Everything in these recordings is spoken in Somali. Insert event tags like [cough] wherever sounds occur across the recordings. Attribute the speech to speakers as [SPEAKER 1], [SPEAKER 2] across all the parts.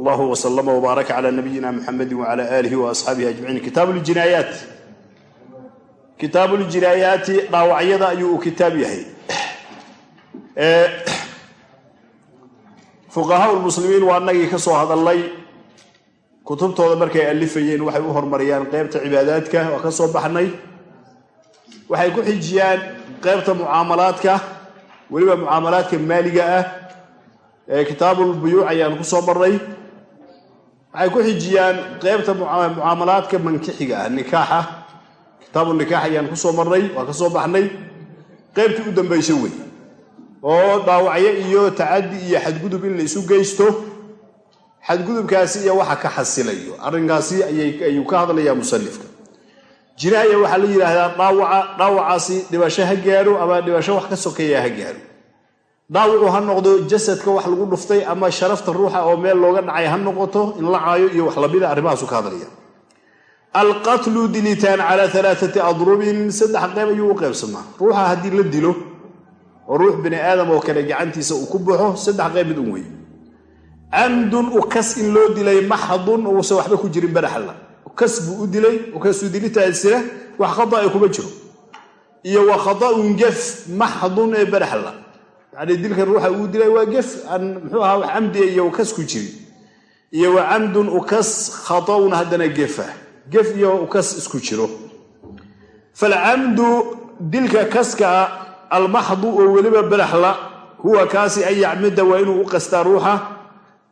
[SPEAKER 1] allahu wslama wbaaraka cala nabiyina muxamedi wcala aalihi waasxaabihi ajmaciin kitaabu ljinaayaat kitaabu ljinaayaati dhaawacyada ayuu uu kitaab yahay. Fuqahaa lmuslimiin waa anagii ka soo hadalnay kutubtooda markay alifayeen waxay u hormariyaan qeybta cibaadaadka waa ka soo baxnay. Waxay ku xijiyaan qeybta mucaamalaadka weliba mucaamalaadka maaliga ah. Ee kitaabulbuyuuc ayaan ku soo marnay waxay ku xijiyaan qeybta mucaamalaadka mankixiga ah nikaaxa. Kitaabu nikaax ayaan ku soo marnay waa ka soo baxnay. Qeybtii u dambaysa wey. Oo dhaawacyo iyo tacadi iyo xadgudub in la isu geysto. Xadgudubkaasi iyo waxa ka xasilayo. Arrinkaasi ayuu ka hadlayaa musanifka jinaaya waxaa la yidhaahdaa dhaawaca dhaawacaasi dhibasho ha gaadho ama dhibasho wax ka sokeeya ha gaadho dhaawacu ha noqdo jasadka wax lagu dhuftay ama sharafta ruuxa oo meel looga dhacay ha noqoto in la caayo iyo wax lamida arrimahaasu ka hadlaya. Alqatlu dilitaan calaa alaaati adrubin saddex qeyb ayuu u qeybsamaa ruuxa haddii la dilo oo ruux bini aadam oo kale gacantiisa uu ku baxo saddex qeyb mid un wey camdun ukas in loo dilay maxdun uusan waxba ku jirin baraxalla ukas buu u dilay ukasuu dilitaasina wax khada'a kuma jiro. Iyo wa khada'un gef maxdun ee baraxalla yacni dilkan ruuxa uu dilay waa gef aan muxuu ahaa wax camdiya iyo ukas ku jirin iyo wa camdun ukas khada'un haddana gefa gef iyo ukas isku jiro. Falcamdu dilka kaskaa almaxdu oo weliba baraxla huwa kaasi an yacmida waa inuu u qastaa ruuxa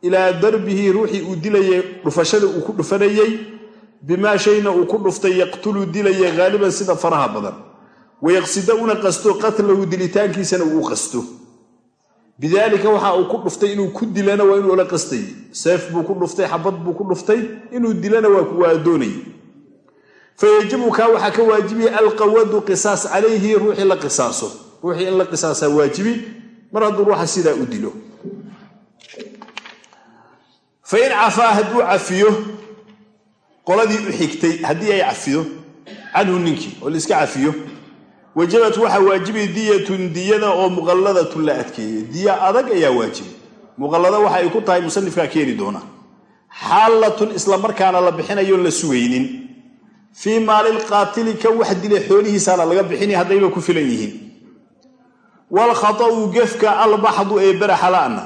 [SPEAKER 1] ilaa darbihi ruuxii uu dilayay dhufashada uu ku dhufanayey bimaa shayna uu ku dhuftay yaqtulu dilaya haaliban sida faraha badan. Wayaqsida una qasto qatlahu dilitaankiisana uu qasto bidaalika waxa uu ku dhuftay inuu ku dilana waa inuu la qastay. Seef buu ku dhuftay xabad buu ku dhuftay inuu dilana waa doonay fayajibu kaa waxaa ka waajibiya alqawadu qisaas calayhi ruuxii la qisaaso. Ruuxii in la qisaasaa waajibi mar hadduu ruuxa sidaa u dilo. Fain cafaa hadduu cafiyo qoladii u xigtay haddii ay cafiyo canhu ninkii oo laiska cafiyo wajabat waxaa waajibi diyatun diyada oo muqalladatun la adkeeyey. Diya adag ayaa waajibi muqallada waxa ay ku tahay musanifkaa keeni doona. Xaalatun isla markaana la bixinayo la sugaynin fii maalilqaatili ka wax dilay xoolihiisaana laga bixini haddayba ku filan yihiin. Walkhata'u gefka albaxdu ee baraxala'na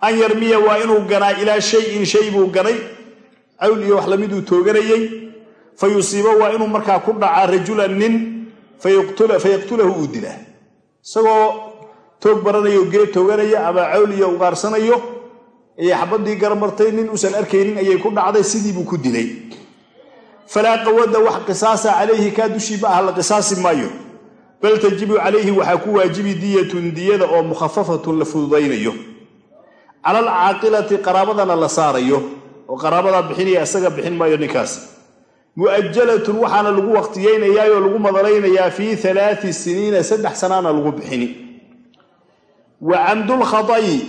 [SPEAKER 1] an yarmiya waa inuu ganaa ilaa shayin shay buu ganay. Cawl iyo wax lamiduu tooganayey fa yusiiba waa inuu markaa ku dhacaa rajulan nin fayaqtulahu uu dilaa isagoo toog baranayo geed tooganaya ama cawl iyo ugaarsanayo ayay xabadii garamartay nin uusan arkaynin ayay ku dhacday sidiibuu ku dilay. Falaa qawada wax qisaasa calayhi kaa dushii ma aha la qisaasi maayo. Bal tajibu calayhi waxaa ku waajibi diyatun diyada oo mukhafafatun la fududaynayo. Cala alcaaqilati qaraabadana la saarayo oo qaraabadaa bixinaya isaga bixin maayo ninkaas mu'ajalatun waxaana lagu waqtiyeynayaayoo lagu madalaynayaa fii alaai siniina saddex sanaana lagu bixini. Wa camdulkhada'i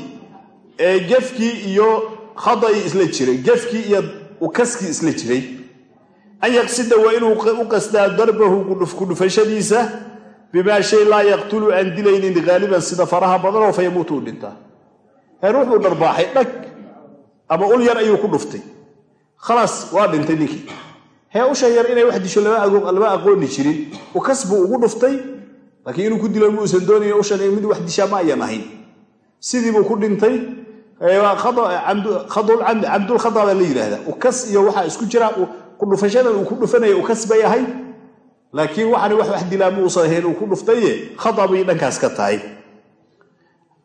[SPEAKER 1] ee gefkii iyo khada'i isla jiray gefkii iyo ukaskii isla jiray. An yaqsida waa inuu u qastaa darbahu kudhufashadiisa bimaa shay laa yaqtulu aan dilaynin haaliban sida faraha badanoo fa yamuutu u dhintaa. Hee ruux dharbaaxay dhag ama ul yar ayuu ku dhuftay. Khalaas waa dhintay ninkii hee usha yar inay wax disho lama aqooni jirin. Ukas buu ugu dhuftay laakiin inuu ku dilo muusan doonayn ushan mid wax dishaa ma ayan ahayn. Sidiibuu ku dhintay camdulkhada baa la yidhaahdaa ukas iyo waxaa isku jira kudhufashadan uu ku dhufanaya ukas bay ahayd laakiin waxaana wax wax dilaa muusan ahayn uu ku dhuftaye khada dhankaas ka tahay.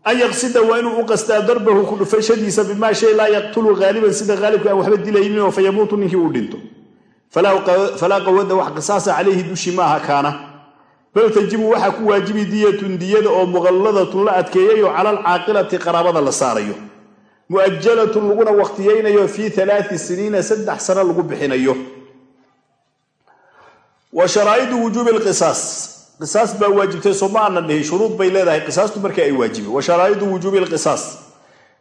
[SPEAKER 1] An yaqsida waa inuu u darbahu ku dhufashadiisa bimaa shay laa yaqtulu haaliban sida haalibka aan waxba dilayninoo fa yamuutu ninkii uu dhinto falaa qawada wax qisaasa calayhi dushi maaha kaana bal tajibu waxaa ku waajibi diyatun diyada oo muqalladatun la adkeeyayo cala alcaaqilati qaraabada la saarayo mu'ajalatun laguna waqtiyeynayo fii alaai siniina saddex sano lagu bixinayo wa sharaa'idu wujuubi lqisaas qisaas baa waajibtay soo ma aanan dhihin shuruud bay leedahay qisaastu markii ay waajibi wa sharaa'idu wujuubi lqisaas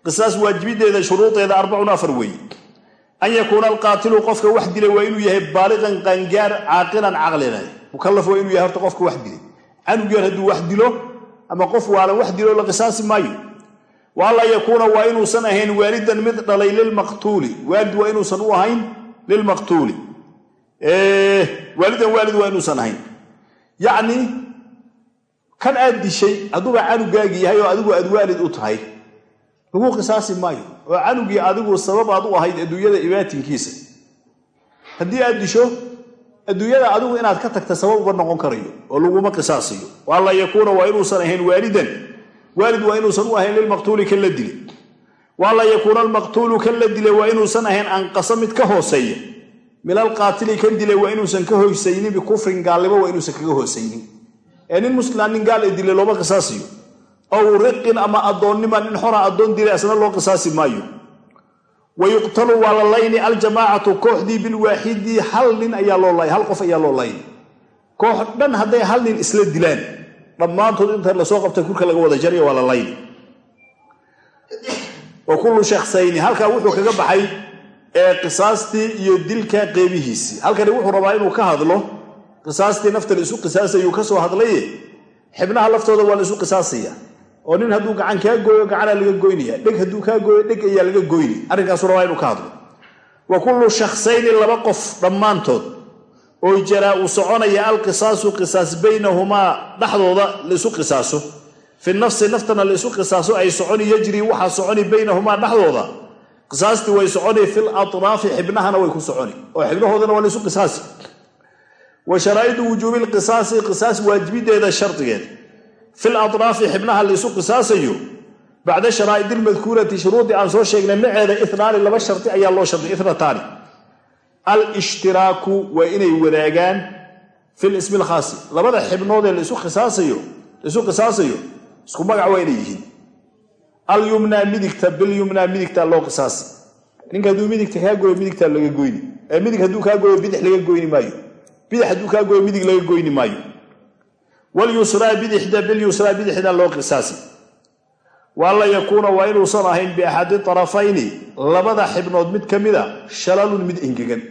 [SPEAKER 1] qisaas waajibideeda shuruudeeda arbacun afar weeye an yakuuna alqaatilu qofka wax dilay waa inuu yahay baaliqan qangaar caaqilan caqlina mukalaf waa inuu yahay horta qofka wax dilay canug yar hadduu wax dilo ama qof waalan wax dilo la qisaasi maayo waanlaa yakuuna waa inuusan ahayn waalidan mid dhalay lilmaqtuuli waalid waa inuusan u ahayn lilmaqtuuli waalidan waalid waa inuusan ahayn yacni kan aad dishay hadduuba canugaagi yahay oo adigu aad waalid u tahay lagu qisaasi maayo. Oo canugii adigu sabab aad u ahayd adduunyada ibaatinkiisa. Haddii aad disho adduunyada adigu inaad ka tagta sabab uga noqon karayo oo laguma qisaasiyo. Waanlaa yakuuna waa inuusan ahayn waalidan. Waalid waa inuusan u ahayn lilmaqtuuli kan la dile waanlaa yakuuna almaqtuulu kan la dile waa inuusan ahayn anqasa mid ka hooseeya. Min alqaatili kan dile waa inuusan ka hoosaynin bikufrin gaalnimo waa inuusan kaga hoosaynin. Ee nin gaal ee dile looma qisaasiyo ow riqin ama addoonnima nin xora addoon dile asna loo qisaasi maayo. Wa yuqtalu waa la layni aljamaacatu kooxdii bilwaaxidi hal nin ayaa loo lay hal qof ayaa loo layni koox dhan hadday hal nin isla dilaan dhammaantood inta la soo qabtay kurka laga wada jarya waa la layni wa kullu shaksayni halkaa wuxuu kaga baxay ee qisaastii iyo dilka qeybihiisii halkani wuxuu rabaa inuu ka hadlo qisaastii nafta la isu qisaasayuu ka soo hadlaye xibnaha laftooda waa la isu qisaasaya oo nin hadduu gacan kaa gooyo gacanaa laga goynaya dheg hadduu kaa gooyo dheg ayaa laga goyni. Arrinkaasu rabaa inuu ka hadlo. Wa kullu shaksayni laba qof dhammaantood oo jaraa uu soconaya alqisaasu qisaas baynahumaa dhexdooda laisu qisaaso. Fi nafsi naftana laisu qisaaso ay soconi yajri waxaa soconi baynahumaa dhexdooda. Qisaastii way soconi fil atraafi xibnahana way ku soconi. Oo xibnahoodana waa laisu qisaasi. Wa sharaa'idu wujuubi lqisaasi qisaas waajibideeda shardigeed fil atraafi xibnaha laisu qisaasayo bacda sharaa'id ilmadkuurati shuruudii aan soo sheegnay maceeda inaani laba shardi ayaa loo shardiy inataani alishtiraaku waa inay wadaagaan fil ismi lkhaasi labada xibnood ee laisu qisaasayo isku magac waa inay yihiin. Alyumnaa midigta bilyumnaa midigta loo qisaasi. Ninka hadduu midigta kaa gooyo midigta laga goyni. Ee midig hadduu kaa gooyo bidix laga goyni maayo. Bidix hadduu kaa gooyo midig laga goyni maayo walyusraa bidixda bilyusraa bidixda loo qisaasi. Waanla yakuuna waa inuusan ahayn biaxadi tarafayni labada xibnood mid ka mida shalalun mid engegan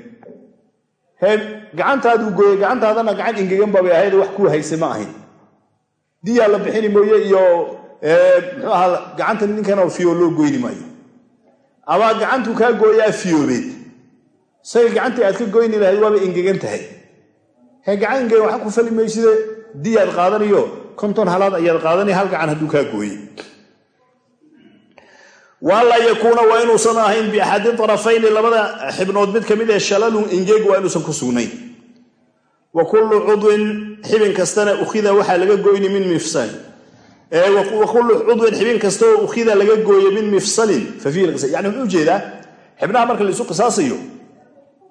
[SPEAKER 1] hee gacantaaduu gooyey gacantaadana gacan engegan babay ahayd wax kuu hayse ma ahayn. Diyaa la bixini mooye iyo muxuu ahaa gacanta ninkan fiyo loo goyni maayo. Ama gacantuu kaa gooyaa fiyoobeed. Isaga gacantii aad ka goyni lahayd waaba engegan tahay. Gacan engegan waxa ku fali diyaad qaadaniyo konton halaad ayaad qaadani hal gacan hadduu kaa gooye waanlaa yakuuna waa inuusan ahayn biaxadi tarafayni labada xibnood mid ka mid ee shalalun ingeeg waa inuusan ku sugnayn. Wa kullu cudwin xibin kastana ukhida waxaa laga goyni min mifsalin. Wa kullu cudwin xibin kasta oo ukhida laga gooye min mifsalin. Yani wuxuu u jeedaa xibnaha marka laisu qisaasayo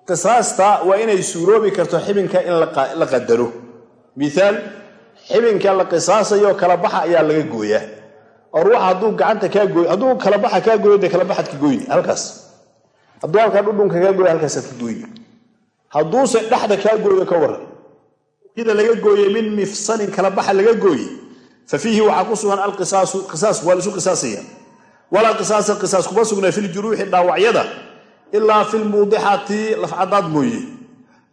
[SPEAKER 1] qisaasta waa inay suuroobi karto xibinka in la qadaro miaal xibinka la qisaasayo kala baxa ayaa laga gooyaa. Or waxa hadduu gacanta kaa gooy hadduu kala baxa kaa gooyo dee kala baxaad ka goyni halkaas. Hadduu halkaa dhudhunka kaa gooyo halkaasaad ka goyni hadduuse dhexda kaa gooyo ka waran ida laga gooye min mifsalin kala baxa laga gooye fa fiihi waxaa ku sugan alqisaasu qisaas waa laisu qisaasaya. Walaa qisaasa qisaas kuma sugna filjuruuxi dhaawacyada ilaa filmuudixati lafcadaad mooye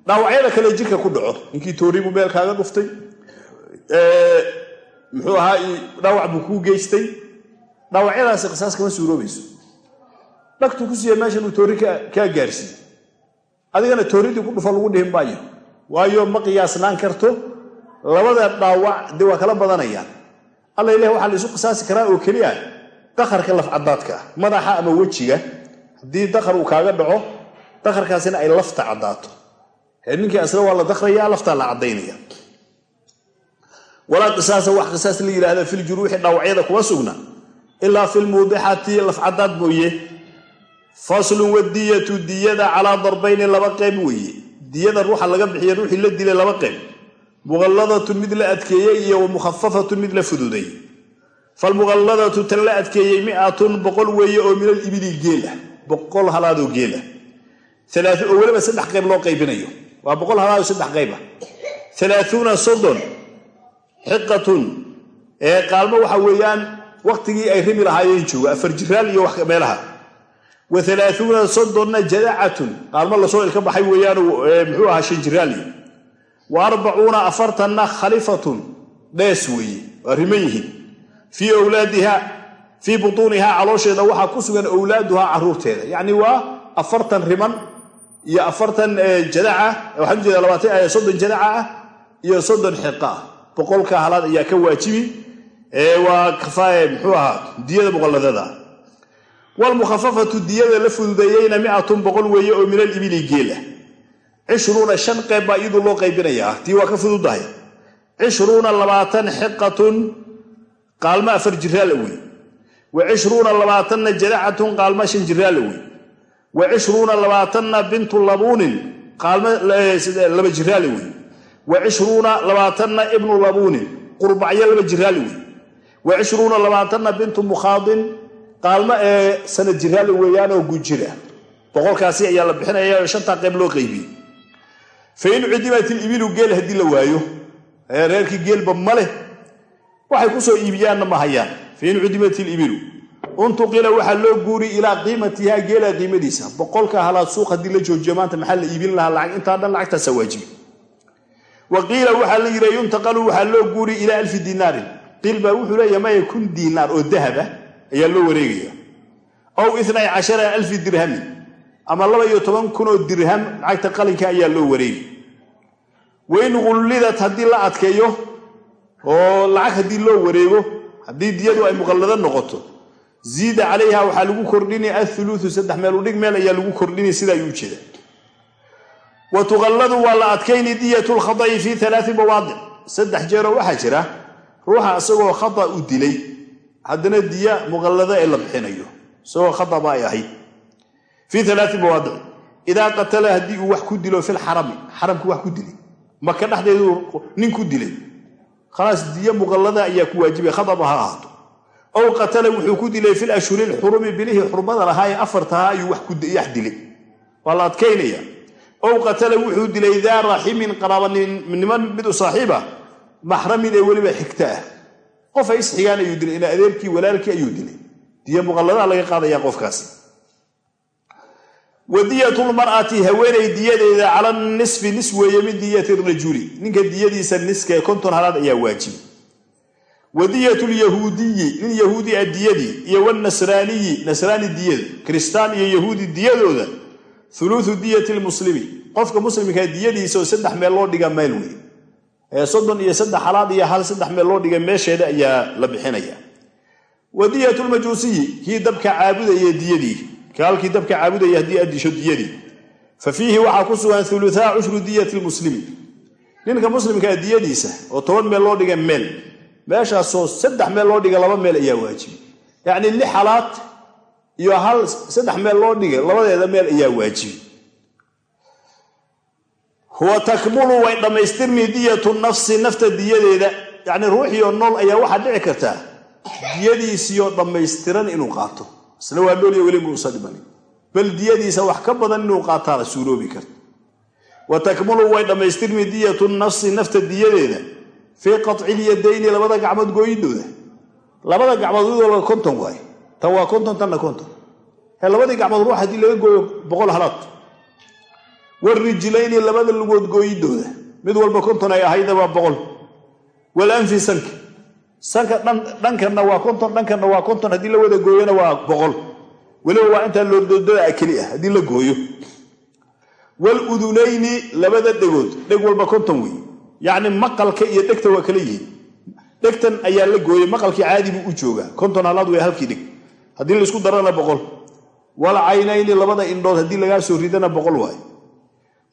[SPEAKER 1] dhaawacyada kale jirka ku dhaco. Ninkii tooriibuu meel kaaga dhuftay. Muxuu ahaa dhaawac buu kuu geystay. Dhaawacyadaasi qisaas kama suuroobayso. Dhagtuu ku siiya meeshan toori kaa gaarsiiy adigana tooridii ku dhufo lagu dhihin maayo waayo ma qiyaasnaan karto. Labada dhaawac dee waa kala badanayaan. Alla ilahi waxaa la qisaasi karaa oo keliya dakarka lafcadaadka ah. Madaxa ama wejiga. Haddii dakar uu kaaga dhaco dakarkaasina ay lafta caddaato hee ninkii asna waa la dakraya laftaa la caddaynaya walaa qisaasa wax qisaas la yidhaahda filjuruuxi dhaawacyada kuma sugna. Ilaa filmuudixati lafcadaad mooye. Faslun wadiyatu diyada calaa darbayni laba qeyb weeye. Diyada ruuxa laga bixiya ruuxii la dilay laba qeyb muqalladatun mid la adkeeyey iyo mukhafafatun mid la fududay falmuqalladatu tan la adkeeyey miatun boqol weeye oo min alibili geela. Boqol halaadoo geela. Oo weliba saddex qayb loo qaybinayo waa boqol halaadoo saddex qayba alaaثuuna soddon xiqatun. Qaalmo waxa weeyaan waktigii ay rimi lahaayeen jooga afar jiraal iyo meelaha. Wa alaaثuuna soddonna jadacatun. Qaalmo la soo ilka baxay weeyaan muxuu ahaa shan jiraali wa arbacuuna afartanna khalifatun. Dhees weeye waa riman yihiin. Fii wlaadiha fii butuunihaa caloosheeda waxaa ku sugan owlaaduhaa caruurteeda. Yacni waa afartan riman iyo afartan jadaca waxaan ujeeda labaatan soddon jadaca ah iyo soddon xiqa ah. Boqolka halaad ayaa ka waajibi. Waa kafaaye muxuu ahaa? Diyada muqalladada. Walmukhafafatu diyada la fududeeyeyna miatun boqol weeye oo min alibili geela. Cishruuna shan qeyb baa iyadu loo qaybinayaa. Tii waa ka fududahay. Cishruuna labaatan xiqatun qaalma afar jiraala wey wa cishruuna labaatanna jadacatun qaalma shan jiraala wey wa cishruuna labaatanna bintu labuunin qaalma laba jiraala wey wa cishruuna labaatanna ibnu labuunin qurbacyo laba jiraala wey wa cishruuna labaatanna bintu mukhaadin. Qaalmo ee sanad jiraala weeyaanoo gujira boqolkaasi ayaa la bixinaya oo shantaa qayb loo qaybiyey fa in cudimat ilibilu geel haddii la waayo reerkii geelba ma leh waxay ku soo iibiyaanna ma hayaan. Fa in cudimat ilibilu untuqila waxaa loo guuri ilaa qiimatihaa geela qiimadiisa boqolka halaad suuq haddii la joojiyo maanta maxaa la iibin lahaa lacag? Intaa dhan lacagtaasa waajibi wa qiila waxaa la yidhi yuntaqalu waxaa loo guuri ilaa alfi dinaarin qiil baa wuxuu leeyahay maya kun diinaar oo dahab ah ayaa loo wareegaya ow inay cashara alfi dirhamin ama laba iyo toban kun oo dirham lacagta qalinka ayaa loo wareegi wain qullidat haddii la adkeeyo oo lacag haddii loo wareego haddii diyadu ay muqallado noqoto ziida calayha waxaa lagu kordhini athuluutu saddex meel udhig meel ayaa lagu kordhini sida ayuu jeeda wa tuqalladu waa la adkayni diyatu lkhada'i fii alaai mawaadic saddex jeeroo waxaa jira ruuxa isagoo khata u dilay. Haddana diya muqallado ee la bixinayo isagoo khataba ay ahayd. Fii alaai mawaadic idaa qatala haddii uu wax ku dilo filxarami xaramku wax ku dilay maka dhexdeedu nin ku dilay. Khalaas diya muqallada ayaa ku waajibay khataba ha ahaato ow qatala wuxuu ku dilay fil ashhuri lxurumi bilihii xurmada lahaa ee afartahaa ayuu wax dilay. Waa la adkaynaya ow qatala wuxuu dilay daa raximin qaraabanniman mid u saaxiiba maxramin ee weliba xigta ah. Qof ay isxigaan ayuu dilay ina adeerkii walaalkii ayuu dilay. Diya muqalladaa laga qaadaya qofkaasi wa diyatulmar'ati haweenay diyadeeda cala nisfi nis weeye min diyati rajuli. Ninka diyadiisa niskaee konton halaad ayaa waajibi wa diyatu lyahuudiyi nin yahuudi a diyadii iyo wanasraaniyi nasraani diyada kiristaan iyo yahuudi diyadooda huluuthu diyati lmuslimi. Qofka muslimkaa diyadiisa oo saddex meel loo dhiga meel wey soddon iyo saddex halaad iyo hal saddex meel loo dhiga meesheeda ayaa la bixinaya. Wa diyatu lmajuusiyi kii dabka caabudaya diyadii. Kaalkii dabka caabudaya haddii aad disho diyadii. Fa fiihi waxaa ku sugan huluhaa cushru diyati lmuslimi. Ninka muslimkaa diyadiisa oo toban meel loo dhiga meel meeshaasoo saddex meel loo dhiga laba meel ayaa waajibi yacni lix halaad iyo hal saddex meel loo dhiga labadeeda meel ayaa waajibi wa takmulu way dhammaystirmi diyatu nafsi nafta diyadeeda. Yacni ruuxiioo nool ayaa waxaa dhici kartaa diyadiisiioo dhammaystiran inuu qaato. Isna waa noolyo weli muusa dhimanin. Bal diyadiisa wax ka badan inuu qaataana suuroobi karta wa takmulu way dhammaystirmi diyatu nafsi nafta diyadeeda fii qatcilyadayni labada gacmood gooyidooda labada gacmood midoola konton waay tan waa konton tanna konton. He labadii gacmood ruux haddii laga gooyo boqol halaad. Warijlayni labada lugood gooyidooda mid walba konton ay ahayda waa boqol. Walanfi sanka. Sanka dhankanna waa konton dhankanna waa konton. Haddii la wada gooyona waa boqol. Weliba waa intaa loordoodaa keli ah haddii la gooyo. Waludunayni labada dhegood. Dheg walba konton wey yacni maqalka iyo dhegta waa kala yihiin. Dhegtan ayaa la gooyey maqalkii caadi buu u joogaa. Konton halaad wey halkii dheg haddii laysku darana boqol. Wal caynayni labada indhood haddii lagaa soo ridana boqol waay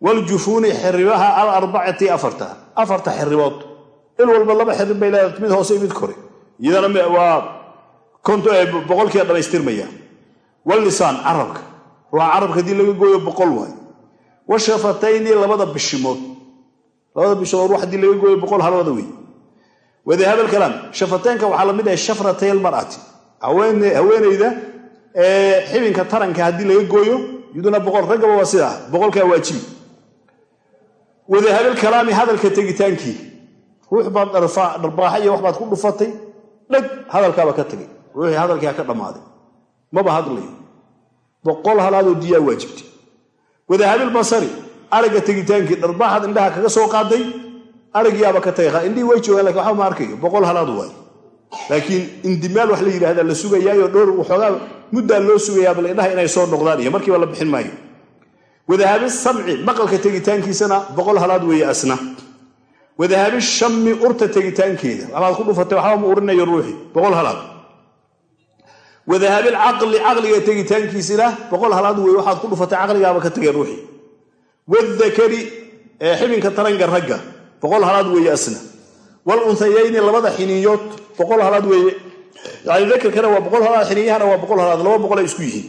[SPEAKER 1] waljufuuni xiribaha al arbacati afarta. Afarta xiribood il walba laba xirib bay leedahay mid hoose mid kore. Iyadana waa boqolkiia dhamaystirmaya. Wallisaan carabka. Ruuxa carabka haddii laga gooyo boqol waay washafatayni labada bishimood labada bishimood wax haddii laga gooyo boqol halooda wey wadahab alkalaam shafateynka waxaa la mid ahay shafratay almar'ati haweenayda xibinka taranka haddii laga gooyo iyaduna boqol raggaba waa sidaa boqolkaa waajibi wadahabalkalaami hadalka tegitaankii. Ruux baad dharbaaxa iyo waxbaad ku dhufatay dheg hadalkaaba ka tegay. Ruuxii hadalkaa ka dhammaaday. Maba hadlayo boqol halaadoo diyaa waajibtay wadahabilbasari aragga tegitaankii dharbaaxaad indhaha kaga soo qaaday aragyaaba ka tagay indhihii way joogaan laakiin waxba ma arkayo. Boqol halaad waay. Laakiin indimaal wax la yidhahdaa la sugayaayo dhowr waxoogaa muddaa loo sugayaa bal indhaha inay soo noqdaan iyo markiiba la bixin maayo. Wadahaabi samci maqalka tegitaankiisana boqol halaad weeye asna. Wadahaabi shammi urta tegitaankeeda. Waxbaad ku dhufatay waxba ma urinayo ruuxi. Boqol halaad. Wadahaabil caqli caqliga tegitaankiisina boqol halaad weeye. Waxaad ku dhufatay caqligaaba ka tegay ruuxi wadakari ee xibinka taranka ragga boqol halaad weeye asna wal unsayayni labada xiniinyood boqol halaad weeye yani dakarkana waa boqol halaad xiniinyahana waa boqol halaad laba boqol ay isku yihiin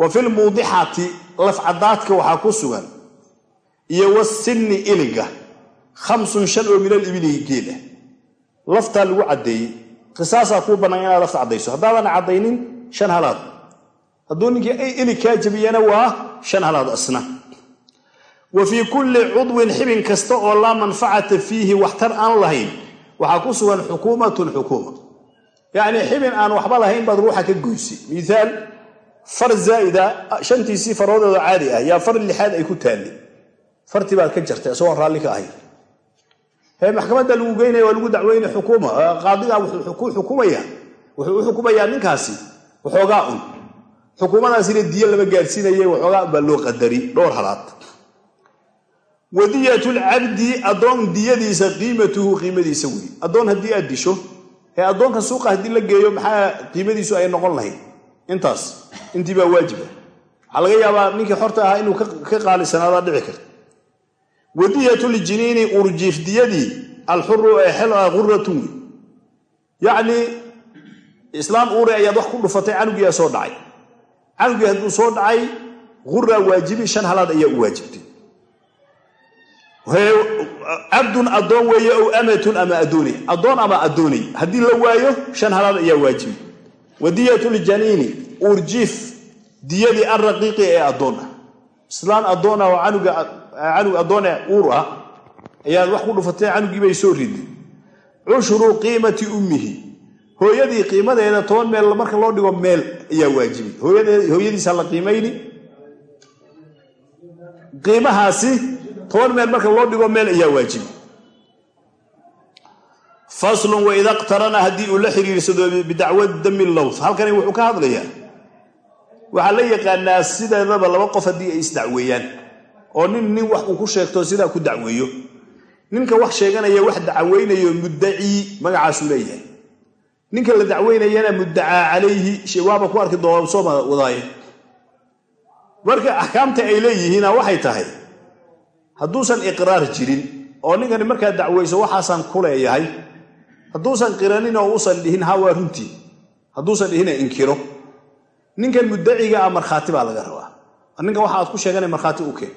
[SPEAKER 1] wa fi lmuudixati lafcadaadka waxaa ku sugan iyo wasinni iliga khamsun shan oo minal ibilihi geela laftaa lagu caddeeyey qisaasaa kuu bannaan inaad lafta caddayso haddaadan caddaynin shan halaad wa fii kulli cudwin xibin kasta oo laa manfacata fiihi waxtar aan lahayn waxaa ku sugan xukuumatun xukuuma. Yacnii xibin aan waxba lahayn baad ruuxa ka goysay miaal far zaa'ida shantiisii faroodeeda caadi ah yaa far lixaad ay ku taalli. Fartii baad ka jartay isagoon raalli ka ahayn. Maxkamadda lagu geynaya waa lagu dacweynaya xukuuma. Qaadigaa wuxuu ku xukumaya. Wuxuu u xukumayaa ninkaasi waxoogaa un. Xukuumadaasina diyo lama gaadhsiinaye waxoogaa baa loo qadari dhowr halaad wadiyatulcabdi addoon diyadiisa qiimatuhu qiimadiisa wey addoon haddii aad disho ee addoonka suuqa haddii la geeyo maxaa qiimadiisu ay noqon lahayd? Intaas intii baa waajiba waxaa laga yaabaa ninkii xorta ahaa inuu ka qaalisanaada dhici karta wadiyatuljiniini urjiif diyadii alxuru ee xel ah quratun wey yacnii islaam uure ayaad wax ku dhufatay canugiyaa soo dhacay. Canugii hadduu soo dhacay quraa waajibi shan halaad ayaa u waajibtay cabdun addoon weeye ow amatun ama adooney addoon ama addooney haddii la waayo shan halaad ayaa waajibi wadiyatuljaniini urjiif diyadii alraqiiqi ee addoon ah. Islaan addoon ah oo canug addoone uur ah ayaad wax ku dhufatay canugii bay soo riday. Cushru qiimati ummihi. Hooyadii qiimadeeda toban meel marka loo dhigo meel ayaa waajibi hooyadiisa la qiimayni. Qiimahaasi toban meel marka loo dhigo meel ayaa waajibi faslun waida qtarana haddii uu la xiriirsado bidacwa dami lowth halkani wuxuu ka hadlayaa. Waxaa la yaqaanaa sideedaba laba qof haddii ay isdacweeyaan oo nin nin wax uu ku sheegto sidaa ku dacweeyo. Ninka wax sheeganaya wax dacweynayo muddacii magacaasuu leeyahay. Ninka la dacweynayana muddacaa calayhi waaba ku arki doona soo wadaaye. Marka axkaamta ay leeyihiina waxay tahay hadduusan iqraar jirin oo ninkani markaa dacweyso waxaasaan ku leeyahay hadduusan qiranin oo usan dhihin ha waa runtii hadduusan dhihina inkiro. Ninkan muddaciga ah markhaati baa laga rabaa. Ninkan waxa aad ku sheegana markhaati u keen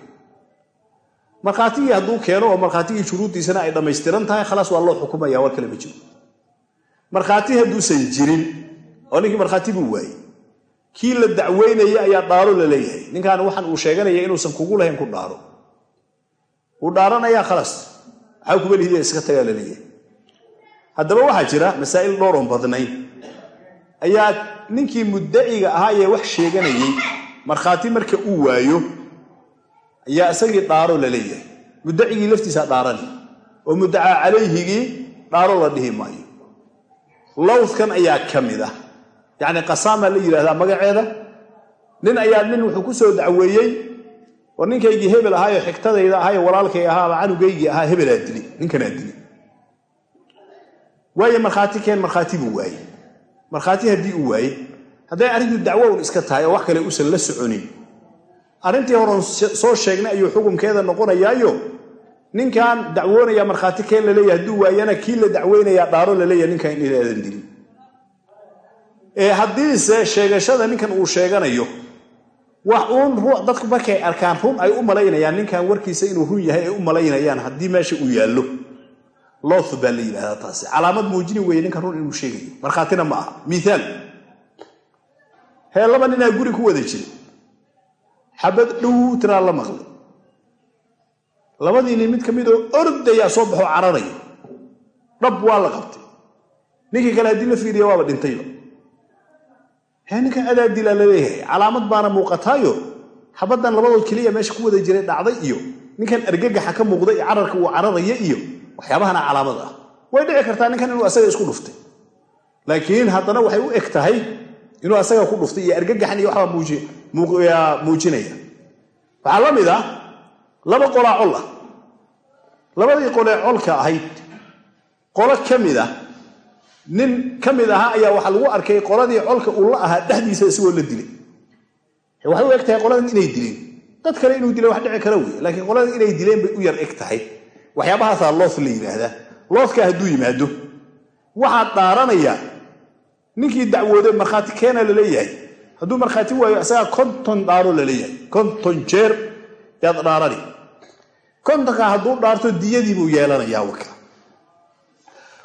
[SPEAKER 1] markhaatigii hadduu keeno oo markhaatigii shuruuddiisana ay dhammaystiran tahay khalaas waa loo xukumaya war kale ma jiro. Markhaati hadduusan jirin oo ninkii markhaati buu waayey. Kii la dacweynaya ayaa dhaaro la leeyahay. Ninkan waxan uu sheeganaya inuusan kugu lahayn ku dhaaro uu dhaaranayaa khalaas maxaa kuba lihiya iska tagaa la leeyahay haddaba waxaa jira masaa'il dhowron badnayn ayaa ninkii muddaciga ahaa ee wax sheeganayey markhaati marka uu waayo ayaa isagii dhaaro la leeyahay. Muddacigii laftiisaa dhaarani oo muddacaa calayhigii dhaaro la dhihi maayo. Lowdkan ayaa ka mid ah. Yacni qasaamaa la yidhahdaa magaceeda. Nin ayaa nin wuxuu ku soo dacweeyey oo ninkaygii hebel ahaayo xigtadayda ahaayo walaalkay ahaa ama canugaygii ahaa hebelaa dili ninkanaa dili. Waaye markhaati keen markhaati buu waayey. Markhaati haddii uu waayey hadday arrintu dacwo un iska tahay oo wax kale uusan la soconin. Arrintii horon soo sheegnay ayuu xukunkeeda noqonayaayo ninkan dacwoonaya markhaati keen laleeyahy hadduu waayana kii la dacweynayaa dhaaro laleeyahy ninkan inaadan dilin. Ee haddiise sheegashada ninkan uu sheeganayo wax uun dadku markay arkaan run ay u malaynayaan ninkan warkiisa inuu run yahay ay u malaynayaan haddii meesha uu yaallo. Looth baa la yidhahdaa taasi. Calaamad muujini weeye ninkan run inuu sheegayo. Markhaatina ma aha. Miaal hee laba ninaa guri ku wada jira. Xabad dhow tiraa la maqlay. Labadii nin mid ka midoo ordayaa soo baxoo cararayo dhab waa la qabtay. Ninkii kale haddii la fiiriya waaba dhintayba ninkan adaa dilaa la leeyahay calaamad baana muuqataayo. Xabaddan labadood keliya meesha ku wada jiray dhacday iyo ninkan argagaxa ka muuqda iyo cararka uu cararaya iyo waxyaabahana calaamad ah. Way dhici kartaa ninkan inuu asaga isku dhuftay. Laakiin haddana waxay u eg tahay inuu asaga ku dhuftay iyo argagaxan iyo waxbaa muujinaya. Waxaa la mid ah laba qolaa col ah. Labadii qolee colka ahayd qolo ka mid ah nin ka mid ahaa ayaa waxaa lagu arkay qoladii colka uu la ahaa dhexdiisa isagoo la dilay. Waxay u eg qoladan inay dileen. Dad kale inuu dilay wax dhici kara wey laakiin qoladan inay dileen bay u yar eg tahay waxyaabahaasaa loof la yidhaahdaa loofka hadduu yimaado. Waxaad dhaaranayaa ninkii dacwooday markhaati keena la leeyahay hadduu markhaati waayo isagaa konton dhaaro la leeyahay konton jeer yaad dhaarani. Kontonka hadduu dhaarto diyadii buu yeelanayaa waka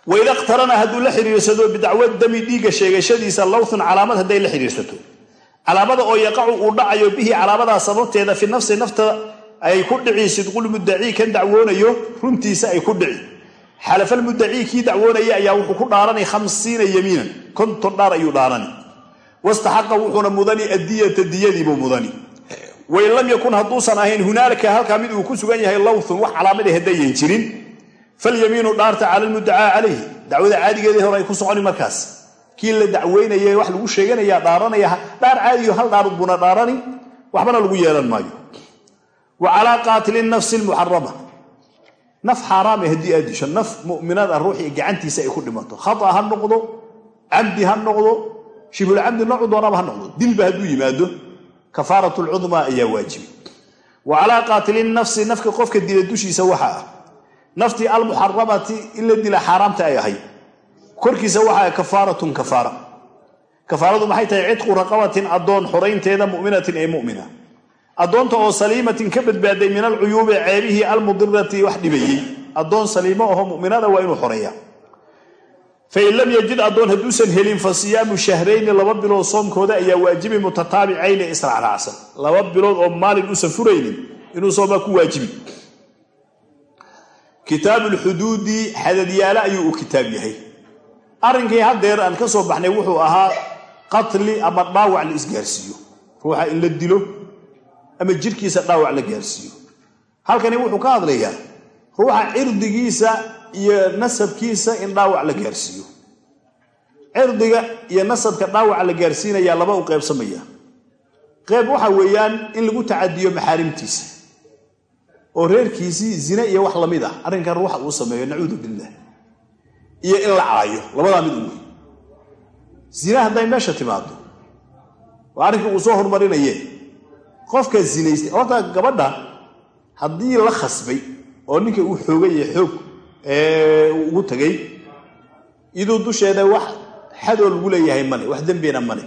[SPEAKER 1] waida iqtarana hadduu la xidhiirsado bidacwo dami dhiigga sheegashadiisa lawthun calaamad hadday la xidhiirsato calaamada oo yaqacu uu dhacayo bihi calaamadaa sababteeda fi nafsi nafta ay ku dhici sidqulmudacii kan dacwoonayo runtiisa ay ku dhici. Xalafalmudacii kii dacwoonaya ayaa wuxuu ku dhaaranay khamsiina yamiinan konton dhaar ayuu dhaarani wastaxaqa wuxuuna mudani addiyata diyadiibuu mudani. Wain lam yakun hadduusan ahayn hunaalika halkaa mid uu ku sugan yahay lawthun wax calaamada haddayan jirin falyamiinu dhaarta cala lmudacaa calayhi dacwada caadigeedii hore ay ku soconi markaas kii la dacweynaya wax lagu sheeganaya dhaaranaya dhaar caadiyo hal dhaar buna dhaarani waxbana lagu yeelan maayo wa calaa qaatili nafsi lmuxarama naf xaaraame haddii aad disho naf mu'minada ruuxii gacantiisa ay ku dhimato khata ha noqdo camdi ha noqdo shibulcamdi noocu doonaba ha noqdo dilba hadduu yimaado kafaarat lcudmaa ayaa waajibi wa calaa qaatili nafsi nafka qofka dila dushiisa waxa naftii almuxaramati in la dila xaaraamta ay ahayd. Korkiisa waxaa kafaaratun kafaara. Kafaaradu maxay tahay cidqu raqabatin addoon xoraynteeda mu'minatin ee mu'mina. Addoonta oo saliimatin ka badbaaday min alcuyuubi ceebihii almudirati wax dhibayey. Addoon saliimo aho mu'minada waa inuu xoreeya. Fain lam yajid addoon hadduusan helin fa siyaamu shahrayni laba bilood soomkooda ayaa waajibi mutataabicayni israacraacsan laba bilood oo maalin uusan furaynin inuu soomaa ku waajibi kitaabu lxuduudi xadadyaale ayuu u kitaab yahay. Arrinkii haddeer aan ka soo baxnay wuxuu ahaa qatli ama dhaawac la isgaarsiiyo. Ruuxa in la dilo ama jirkiisa dhaawac la gaarsiiyo. Halkani wuxuu ka hadlayaa ruuxa cirdigiisa iyo nasabkiisa in dhaawac la gaarsiiyo. Cirdiga iyo nasabka dhaawaca la gaarsiinayaa laba u qeybsamaya. Qeyb waxa weeyaan in lagu tacadiyo maxaarimtiisa oo reerkiisii zine iyo wax la mid ah. Arrinkan ruuxa uu sameeyo nacuudu billah. Iyo in la caayo labadaa mid u wey zine hadday meesha timaado waa arrinkii uu soo horumarinaye qofka zinaystay horta gabadha haddii la khasbay oo ninka uu xoogay iyo xoog ugu tagay iyaduu dusheeda wax xadoo lagu leeyahay male wax dembina male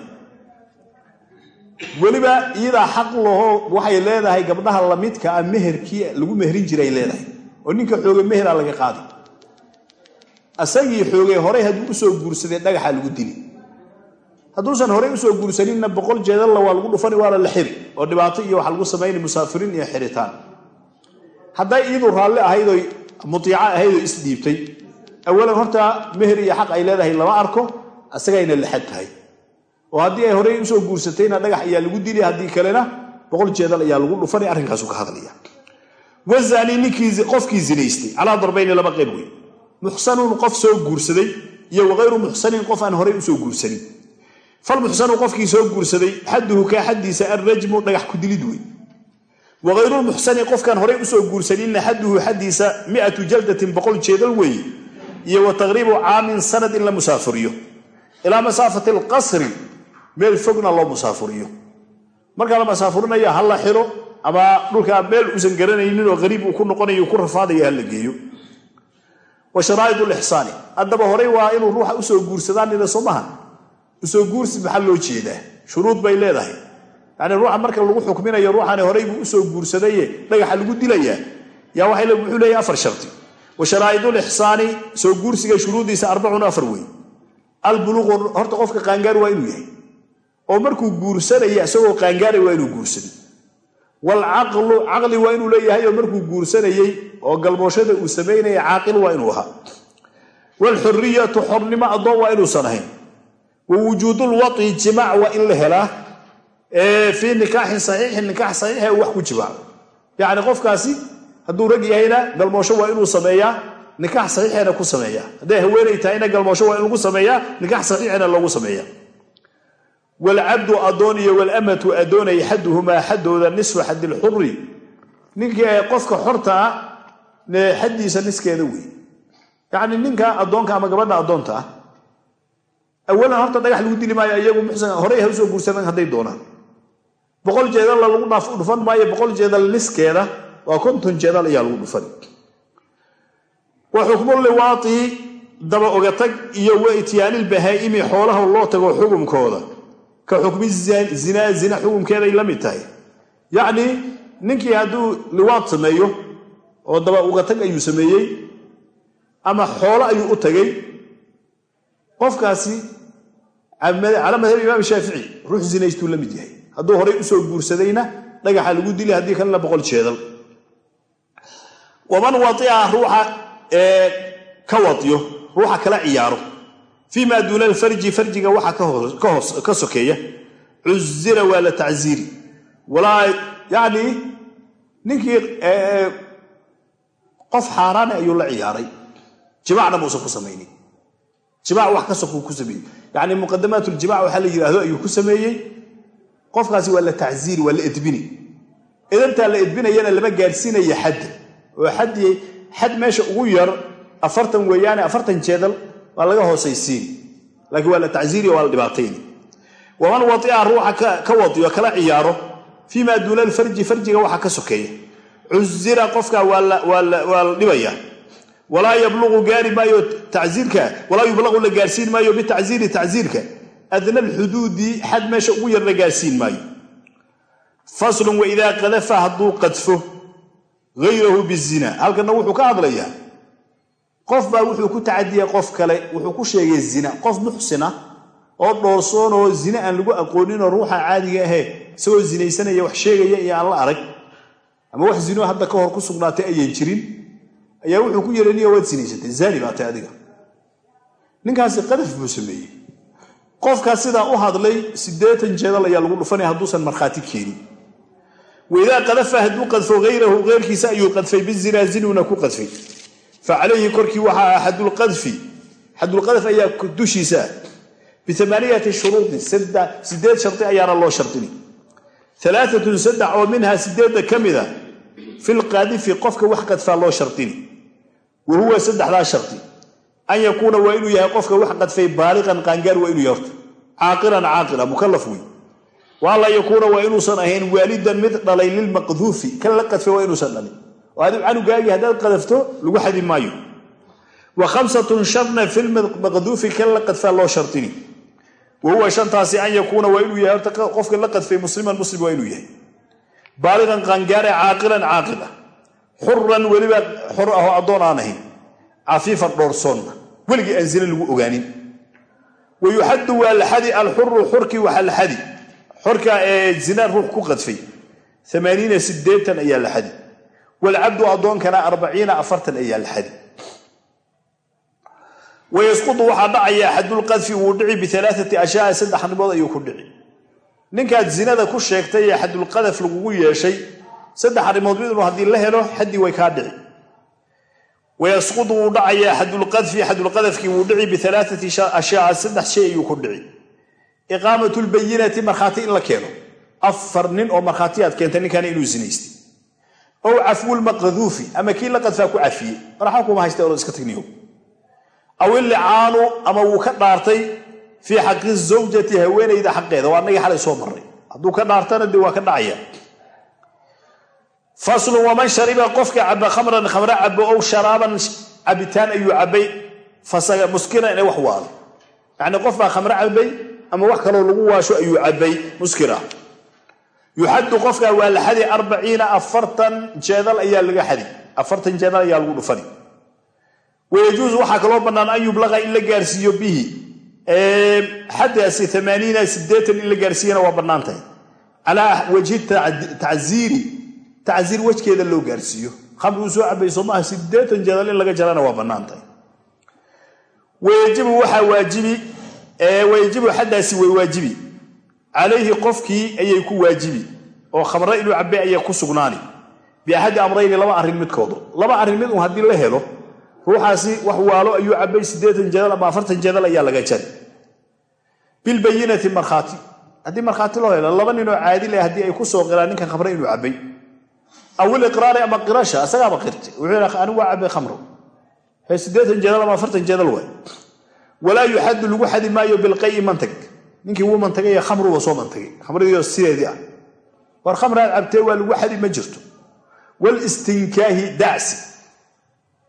[SPEAKER 1] weliba iyadaa xaq laho waxay leedahay gabdhaha lamidka ah meherkii lagu meherin jiray leedahay. Oo ninka xooga meheraa laga qaadi. Asagii xoogay horey hadduu u soo guursaday dhagaxa lagu dili. Hadduusan horey u soo guursaninna boqol jeedalla waa lagu dhufani waana la xiri. Oo dhibaato iyo waxa lagu samaynay musaafiriin iyo xiritaan. Hadday iyadu raalli ahaydoo mutiico ahaydoo isdhiibtay awalan horta meher iyo xaq ay leedahay lama arko asagayna laxad tahay oo haddii ay horey u soo guursatayna dhagax ayaa lagu dili haddii kalena boqol jeedal ayaa lagu dhufani arrinkaasu ka hadlaya. Wazani qofkii zinaystay calaa darbayni laba qayb wey muxsanun qof soo guursaday iyo waqayru muxsanin qof aan horey u soo guursanin. Falmuxsanu qofkii soo guursaday xadduhu kaa xaddiisa alrajmu dhagax ku dilid wey wakayrulmuxsani qofkaan horey u soo guursaninna xadduhu xaddiisa miatu jaldatin boqol jeedal weeye iyo wa taqriibu caamin sanad in la musaafuriyo. Ilaa masaafati alqasri meel fogna loo musaafuriyo. Markaa la musaafurinaya ha la xiro ama dhulkaa meel uusan garanaynin oo qariib uu ku noqonayo ku rafaadaya ha la geeyo. Wa sharaa'id lixsaani haddaba horey waa inuu ruuxa u soo guursadaan soo maha u soo guursi maxaa loo jeedaa? Shuruud bay leedahay. Yani ruuxa marka lagu xukminayo ruuxani horey buu u soo guursadaye dhagaxa lagu dilayaa. Yaa wuxuu leeyahy afar sharti. Wa sharaa'idulixsaani soo guursiga shuruuddiisa arbacun afar wey albuluuqu horta qofka qaangaar waa inuu yahay oo markuu guursanaya isagoo qaangaaray waa inuu guursaday. Waalcaqlu caqli waa inuu leeyahay oo markuu guursanayey oo galmooshada uu samaynaya caaqil waa inuu ahaa. Waalxuriyatu xornimo addoon waa inuusan ahayn. Wa wujuudulwai jimaac waa in la helaa. Fii nikaaxin saxiixin nikaax saxiixa wax ku jimaaco yacni qofkaasi hadduu rag yahayna galmoosho waa inuu sameeyaa nikaax saxiixeena ku sameeya hadday haweenay tahay ina galmoosho waa in lagu sameeyaa nikaax saxiixeena loogu sameeya walcabdu adoon iyo walamatu adoonay xaduhumaa xaddooda nisfu xadilxuri ninkii qofka xorta ah xaddiisa niskeeda wey yacni ninka addoonka ama gabadha addoonta ah awalan horta dhagax lagu dili maayo iyagu muxsan horey ha u soo guursadaan hadday doonaan boqol jeedalla lagu dhufan maayo boqol jeedal niskeeda waa konton jeedal ayaa lagu dhufan wa xukmu liwaati daba ogatag iyo wa ityaanilbahaa'imi xoolaha loo tago xukumkooda ka xukmi zinaa zina xukumkeeday la mid tahay. Yacnii ninkii hadduu liwaad sameeyo oo daba ugatag ayuu sameeyey ama xoolo ayuu u tagay qofkaasi cala madhab imaam shaafici ruux zinaystuu la mid yahay. Hadduu horay u soo guursadayna dhagaxa lagu dili haddii kalena boqol jeedal. Waman waia ruuxa ka wadiyo ruuxa kala ciyaaro fii maa duuna alfarji farjiga waxa ka sokeeya. Cuzira waa la tacziiri. Yacni ninkii qof xaaraane ayuu la ciyaaray. Jimacna muusan ku samaynin jimac wax ka ku sameeyey. Yacni muqadamaat uljimac waxaa la yidhaahdo ayuu ku sameeyey. Qofkaasi waa la tacziiri waa la edbini. Edabtaa la edbinayana lama gaadhsiinaya xadda oo xaddii xad meesha ugu yar afartan weeyaane afartan jeedal waa laga hoosaysiin. Laakiin waa la tacziiri waa la dhibaatayni waman waia ruuxa ka wadiyo kala ciyaaro fii maa duuna alfarji farjiga waxa ka sokeeya. Cuzira qofka waa la dhibaya. Walaa yabluqu gaari maayo tacziirka. Walaa yublaqu la gaarsiin maayo bitacziiri tacziirka. Adna alxuduudi xad meesha ugu yar la gaarsiin maayo. Faslun waidaa qadafa hadduu qadfo hayrahu bizina. Halkana wuxuu ka hadlayaa qof baa wuxuu ku tacadiyay qof kale wuxuu ku sheegay zina. Qof muxsina oo dhoorsoon oo zine aan lagu aqooninoo ruuxa caadiga ahee isagoo zinaysanaya wax sheegaya iyo aan la arag ama wax zino hadda ka hor ku sugnaatay ayan jirin. Ayaa wuxuu ku yidhi niyo waad sinaysatay zaani baa tay adiga. Ninkaasi qadaf buu sameeyey. Qofkaas sidaa u hadlay siddeetan jeedal ayaa lagu dhufanaya hadduusan markhaati keenin. Waidaa qadafa hadduu qadfo hayrahu keyrkiisa ayuu qadfay bizinaa zinuuna ku qadfay fa calayhi korkii waxaa ah xadulqadfi xadulqadf ayaa dushiisa. Ah biamaaniyati shuruudin sideed shardi ayaana loo shardini alaaatun saddex oo minhaa sideedda ka mida. Filqaadifi qofka wax qadfaa loo shardini wa huwa saddexdaa shardi an yakuuna waa inuu yahay qofka wax qadfay baaliqan qaangaar waa inuu yahay. Horta caaqilan caaqila mukalaf wey wa anlaa yakuuna waa inuusan ahayn waalidan mid dhalay lilmaqduufi. Kan la qadfay waa inuusan dhalin oo adigu canugaagii haddaad qadafto lagu xadi maayo. Wa khamsatun sharna filmaqduufi kan la qadfaa loo shardini wa huwa shantaasi an yakuuna waa inuu yahay horta qofka la qadfay musliman muslim waa inuu yahay. Baaliqan qaangaare caaqilan caaqila xuran weliba xor ahoo addoon aan ahayn. Cafiifan dhoorsoonna weligii aan zine lagu ogaanin. Wa yuxaddu waa la xadi alxuru xurkii waxaa la xadi. Ku qadfay. Ayaa la waalcabdu addoonkana arbaciina afartan ayaa la xadi wayasqudu waxaa dhacaya xadulqadfi wuu dhici bialaaati ashyaa saddex arrimood ayuu ku dhici ninkaad zinada ku sheegtay ee xadulqadaf lagugu yeeshay saddex arrimood midnu haddii la helo xaddii way kaa dhici wayasqudu wuu dhacayaa xadulqadfi xadulqadafkii wuu dhici bialaaati ashyaa saddex shay ayuu ku dhici iqaamatu lbayinati markhaati in la keeno afar nin oo markhaatiyaad keentay ninkaana inuu zinaystay ow cafwulmaqduufi ama kii la qadfaa ku cafiyey marxa kuma haysta oo iska tagniyo aw illicaanu ama wuu ka dhaartay fii xaqi zawjati haweenayda xaqeeda waa annagii xalay soo marray hadduu ka dhaartana dee waa ka dhacaya faslun waman shariba qofka caba khamran khamre cabo ow sharaaban cabitaan ayuu cabay fasaga muskira inay wax waalo yacnii qof baa khamre ama wax kaloo lagu waasho ayuu cabay muskira yuxaddu qofka waa la xadi arbaciina afartan jeedal ayaa laga xadi. Afartan jeedal ayaa lagu dhufani. Wayajuusu waxaa kaloo bannaan an yublaqa in la gaarsiiyo bihi. Xaddaasi amaaniina sideetan in la gaarsiiyana waa bannaan tahay. Calaa wajhi tacziiri tacziir wejkeeda loo gaarsiiyo. Khamri uu soo cabayso maaha sideetan jeedal in laga jarana waa bannaan tahay. Wayajibu waxaa waajibi wayajibu xaddaasi way waajibi calayhi qofkii ayay ku waajibi oo khamre inuu cabay ayay ku sugnaani. Biaxadi amrayni laba arrin midkoodu. Laba arrin mid un haddii la helo ruuxaasi wax waalo ayuu cabay siddeetan jeedal ama afartan jeedal ayaa laga jari. Bilbayinati markhaati. Haddii markhaati loo helo laba ninoo caadi leh haddii ay ku soo qiraan ninkan khamre inuu cabay awil iqraari ama qirasha asagaaba qirtay. Wuxuu anigu waa cabay khamro siddeetan jeedal ama afartan jeedal waay. Walaa yuxaddu lagu xadi maayo bilqayi mantag ninkii wuu mantagay khamruba soo mantagay. Khamradiio sideedii ah. War khamraad cabtee waa lagu xadi ma jirto. Walistinkaahi dacsi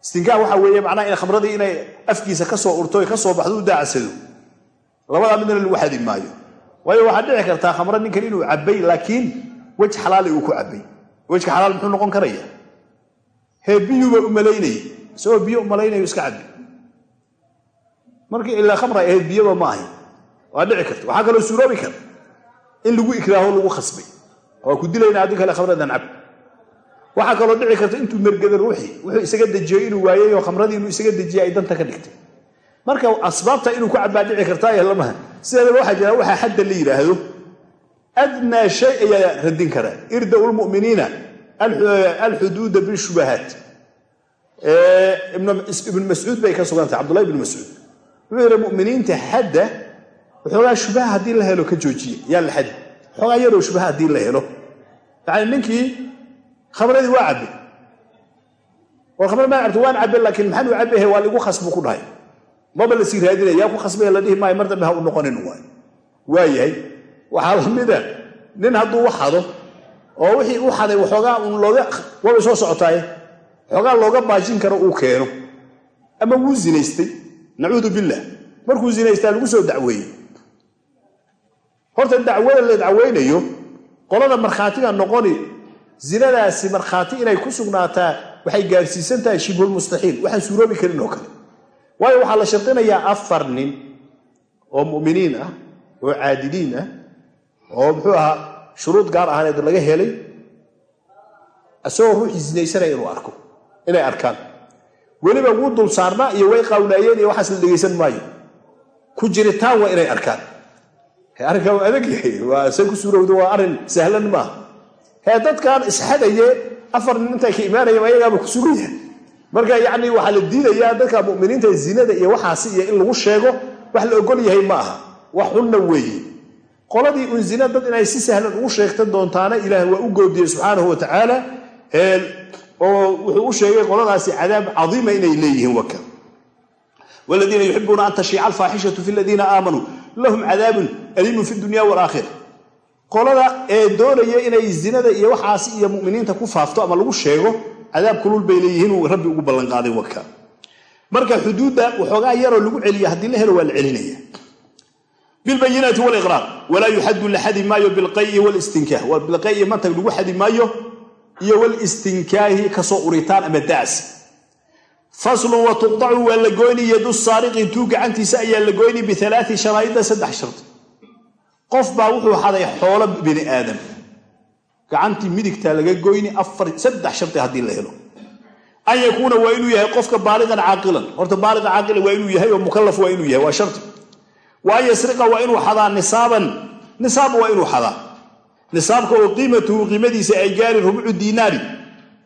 [SPEAKER 1] istinkaah waxaa weeye macnaha in khamradii inay afkiisa ka soo urto ka soo baxdo u dacsado labadaa midna lagu xadi maayo. Waayo waxaad dhici kartaa khamro ninkan inuu cabbay laakiin wej xalaali uu ku cabbay. Wejka xalaal muxuu noqon karaya hee biyuuba u malaynayay? Isagoo biyo u malaynayo iska cabbi. Markii ilaa khamra ahayd biyaba ma waa dhici karta waxaa kaloo suuroobi kara in lagu ikraaho lagu khasbay. Waa ku dilayna haddii kale khamradan cab waxaa kaloo dhici karta intuu mergada ruuxii wuxuu isaga dejiyo inuu waayey oo khamradii inuu isaga dejiya ay danta ka dhigtay. Marka asbaabta inuu ku cabbaa dhici kartaa lamaha. Sideedaba waxaa jira waxaa xadda la yidhaahdo adnaa shay ayaa radin karaa irdau lmuminiina alxuduuda bishubahaat ibnu mascuud bay ka sugantay cabdullahi ibnu mascuud wuxuu yidhi muminiinta xadda waxoogaa shubaha haddii la helo ka joojiya yaa la xadi. Waxoogaa yaroo shubaha haddii la helo. Yani ninkii khamradii waa cabbe. War khamrad maa cabta waan cabbe laakiin maxaan cabbehe waa ligu khasbu ku dhahay. Maba la sii raadinaya. Yaa ku khasbaya la dhihi maayo mar dambe ha u noqonin? Waay waayahay. Waxaa lamida nin hadduu u xado oo wixii u xaday waxoogaa un looga wabay soo socotaaye waxoogaa looga baajin karo uu keeno. Ama wuu zinaystay. Nacuudu billah. Markuu zinaystaa lagu soo dacweeyey horta dacwada la dacweynayo qolada markhaatiga noqoni zinadaasi markhaati inay ku sugnaataa waxay gaarsiisan tahay shibhulmustaxiil waxaan suuroobi karin oo kale. Waayo waxaa la shardinayaa afar nin oo mu'miniin ah oo caadiliin ah oo muxuu ahaa shuruud gaar ahaaneed laga helay isagoo ruuxii sinaysanaya inuu arko inay arkaan. Weliba wuu dul saarnaa iyo way qawnaayeen iyo waxaas la dhegaysan maayo. Ku jiritaan waa inay arkaan arrinkaa waa adag yahay. Waa say ku suurowda waa arrin sahlan maaha hee dadkan isxadaye afar nin intay ka imaanayaan ayagaaba ku sugan yahay. Marka yacni waxaa la diidayaa dadka mu'miniinta zinada iyo waxaasi iyo in lagu sheego wax la ogol yahay ma aha. Wax xunna weeye. Qoladii un zina dad inay si sahlan ugu sheegta doontaana ilaah waa u goodiyey subxaanahu wa tacaala oo wuxuu u sheegay qoladaasi cadaab cadiima inay leeyihiin waka waladiina yuxibuuna an tashiica alfaaxishatu fi ladiina aamanuu lahum cadaabun aliimun fi dunya walaakhira qolada ee doonaya inay zinada iyo waxaasi iyo muminiinta ku faafto ama lagu sheego cadaab kulul bay leeyihiin rabbi ugu ballanqaaday waka marka xuduudda waxoogaa yaroo lagu celiya haddii la helo waa la celinaya. Bilbayinaati waliqraar walaa yuxaddu la xadi maayo bilqayi walistinkaah waa bilqayi mantag lagu xadi maayo iyo walistinkaahi ka soo uritaan ama dacsi faslun wa tuqdacu waa la goyni yadu saariqi tuu gacantiisa ayaa la goyni bialaai sharaa'ida qof baa wuxuu xaday xoolo bini aadam. Gacantii midigtaa laga goyni saddex shardi haddii la helo. An yakuuna waa inuu yahay qofka baaliqan caaqilan. Horta baaliqa caaqilan waa inuu yahay oo mukallaf waa inuu yahay waa shardi wa an yasriqa waa inuu xadaa nisaaban. Nisaab waa inuu xadaa. Nisaabka oo qiimatuhu qiimadiisa ay gaari rubcu diinaari.